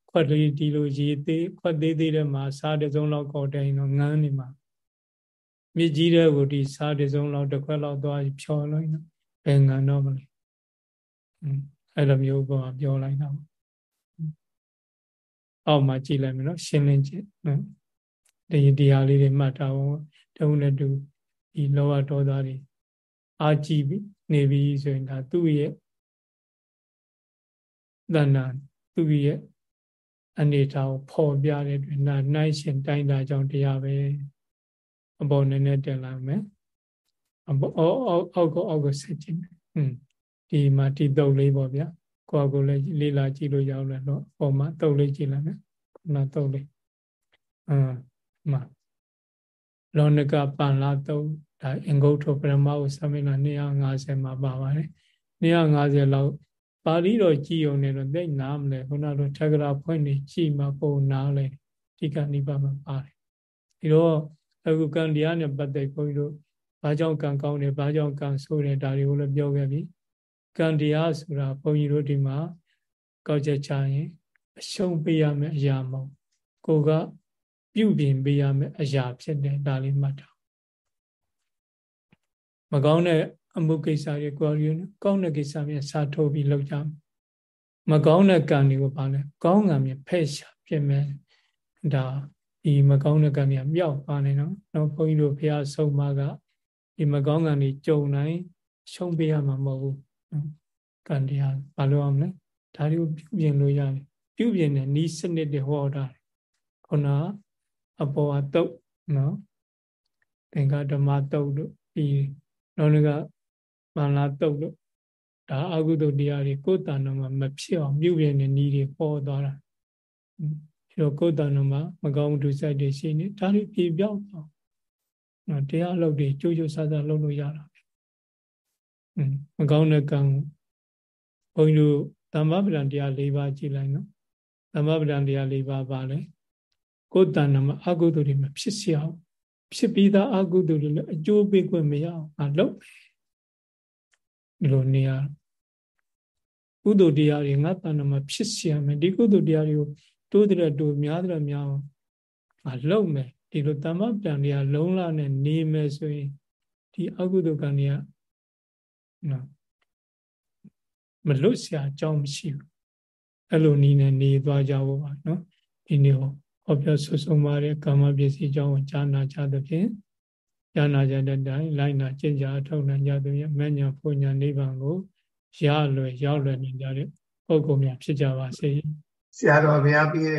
ခွက်လေးဒီလိုရေသေးခွက်သေးသေးတဲ့မှာစာတစ်စုံလောက်ကောက်တိုင်းတော့ငန်းနေမှာမြစ်ကြီးတဲ့ကိုဒီစာတစ်စုံလောက်တစ်ခွက်လောက်သွားဖြော်လိုက်နော်ဘယ်ငန်းတော့မလဲအဲ့လိုမျိုးပေါ်ပြောလိုက်တာအောက်မှာကြည့်လိုက်မယ်နော်ရှင်းလင်းချက်နော်ဒီတရားလေးတွေမှတ်ထားအောင်တုံးနဲ့တူဒီလောဘဒေါသတွေအာကြည့်ပြီနေပြီဆိုရင်ဒါသူ့ရဲ့ တဏ္ဍာသူရဲ့အနေထားကိုဖော်ပြတဲ့တွင်နာနိုင်ရှင်တိုင်းတာကြောင့်တရားပဲအပေါ်နည်းနည်းတင်လာမယ်အပေါ်အောက်အောက်အောက်ကိုအောက်ကိုဆက်ကြည့်မယ်ဟွန်းဒီမှာဒီတုပ်လေးပေါ့ဗျာကိုယ်ကိုလည်းလေးလာကြည့်လို့ရောက်လာတော့အပေါ်မှာတုပ်လေးကြည့်လိုက်မယ်ခုနတုပ်လေးအမ်မှာလောနကပန်လာတုပ်ဒါအင်္ဂုတ္တပရမဝသမင်္ဂ250မှာပါပါတယ်250လောက် ပါဠိတော်ကြည်ုံနဲ့တော့သိနားမလဲခုနလိုထက္ကရာဖွင့်နေကြည်မှာပုံနားလဲဒီကနိဗ္ဗာန်မှာပါတယ်ဒီတော့အခုကံတရားနဲ့ပတ်သက်ခွင့်တို့ဘာကြောင့်ကံကောင်းတယ်ဘာကြောင့်ကံဆိုးတယ်ဒါတွေကိုလည်းပြောခဲ့ပြီကံတရားဆိုတာဘုန်းကြီးတို့ဒီမှာကောက်ချက်ချရင်အရှုံးပေးရမယ့်အရာမဟုတ်ကိုကပြုပြင်ပေးရမယ့်အရာဖြစ်တယ်ဒါလေးမှတ်ထားမကောင်းတဲ့ အမှုကိစ္စတွေကိုရင်းကောင်းတဲ့ကိစ္စမျိုးစာထုတ်ပြီးလုပ်ကြမယ်မကောင်းတဲ့ကံတွေကိုပါလဲကောင်းကံမျိုးဖဲ့ရှာပြင်မယ်ဒါဒီမကောင်းတဲ့ကံတွေကမြောက်ပါနေနော်တော့ဘုန်းကြီးတို့ဘုရားဆုံးမကဒီမကောင်းကံတွေကြုံနိုင်ရှုံးပေးရမှာမဟုတ်ဘူးကံတရားဘာလို့အောင်လဲဒါတွေကိုပြုပြင်လို့ရတယ်ပြုပြင်တဲ့ဤစနစ်တွေဟောတာခုနအပေါ်အတုတ်နော်သင်္ကဓမ္မတုတ်တို့ပြီးနောက်တစ်ခါ မန္လာတုတ်လို့ဒါအကုသိုလ်တရားတွေကိုယ်တဏ္ဍမှာမဖြစ်အောင်ပြုပြင်တဲ့နည်းတွေပေါ်သွားတာအဲတော့ကိုယ်တဏ္ဍမှာမကောင်းမှုဒုစရိုက်တွေရှိနေဒါတွေပြေပြောက်အောင်နော်တရားလုပ်တွေကြိုးကြိုးဆဆလုပ်လို့ရတာပဲမကောင်းတဲ့ကံဘုန်းကြီးတို့သမ္မာပဒံတရား၄ပါးကြည်လိုက်နော်သမ္မာပဒံတရား၄ပါးပါလဲကိုယ်တဏ္ဍမှာအကုသိုလ်တွေမဖြစ်စေအောင်ဖြစ်ပြီးသားအကုသိုလ်တွေလည်းအကျိုးပေးခွင့်မရအောင်ငါလုပ် ဒီလိုနေရကုသိုလ်တရားတွေငါတဏ္ဍမှာဖြစ်စီရမယ်ဒီကုသိုလ်တရားတွေကိုတိုးတဲ့တိုးများတဲ့များအောင်ငါလုံမယ်ဒီလိုတမ္မပြန်တရားလုံးလာနဲ့နေမယ်ဆိုရင်ဒီအကုသိုလ်ကံတွေကနော်မလွတ်စရာအကြောင်းမရှိဘူးအဲ့လိုနီးနဲ့နေသွားကြဖို့ပါနော်ဒီနေ့ဟောပြောဆွဆုံးပါတဲ့ကာမပစ္စည်းအကြောင်းကိုကြားနာကြသဖြင့် ကြားနာကြတဲ့တိုင်လိုက်နာကျင့်ကြအထောက်နိုင်ကြသဖြင့်မဉ္ဇဉ်ဖွညာနိဗ္ဗာန်ကိုရလွယ်ရောက်လွယ်နေကြတဲ့ပုဂ္ဂိုလ်များဖြစ်ကြပါစေဆရာတော်ဘုရားပြည့်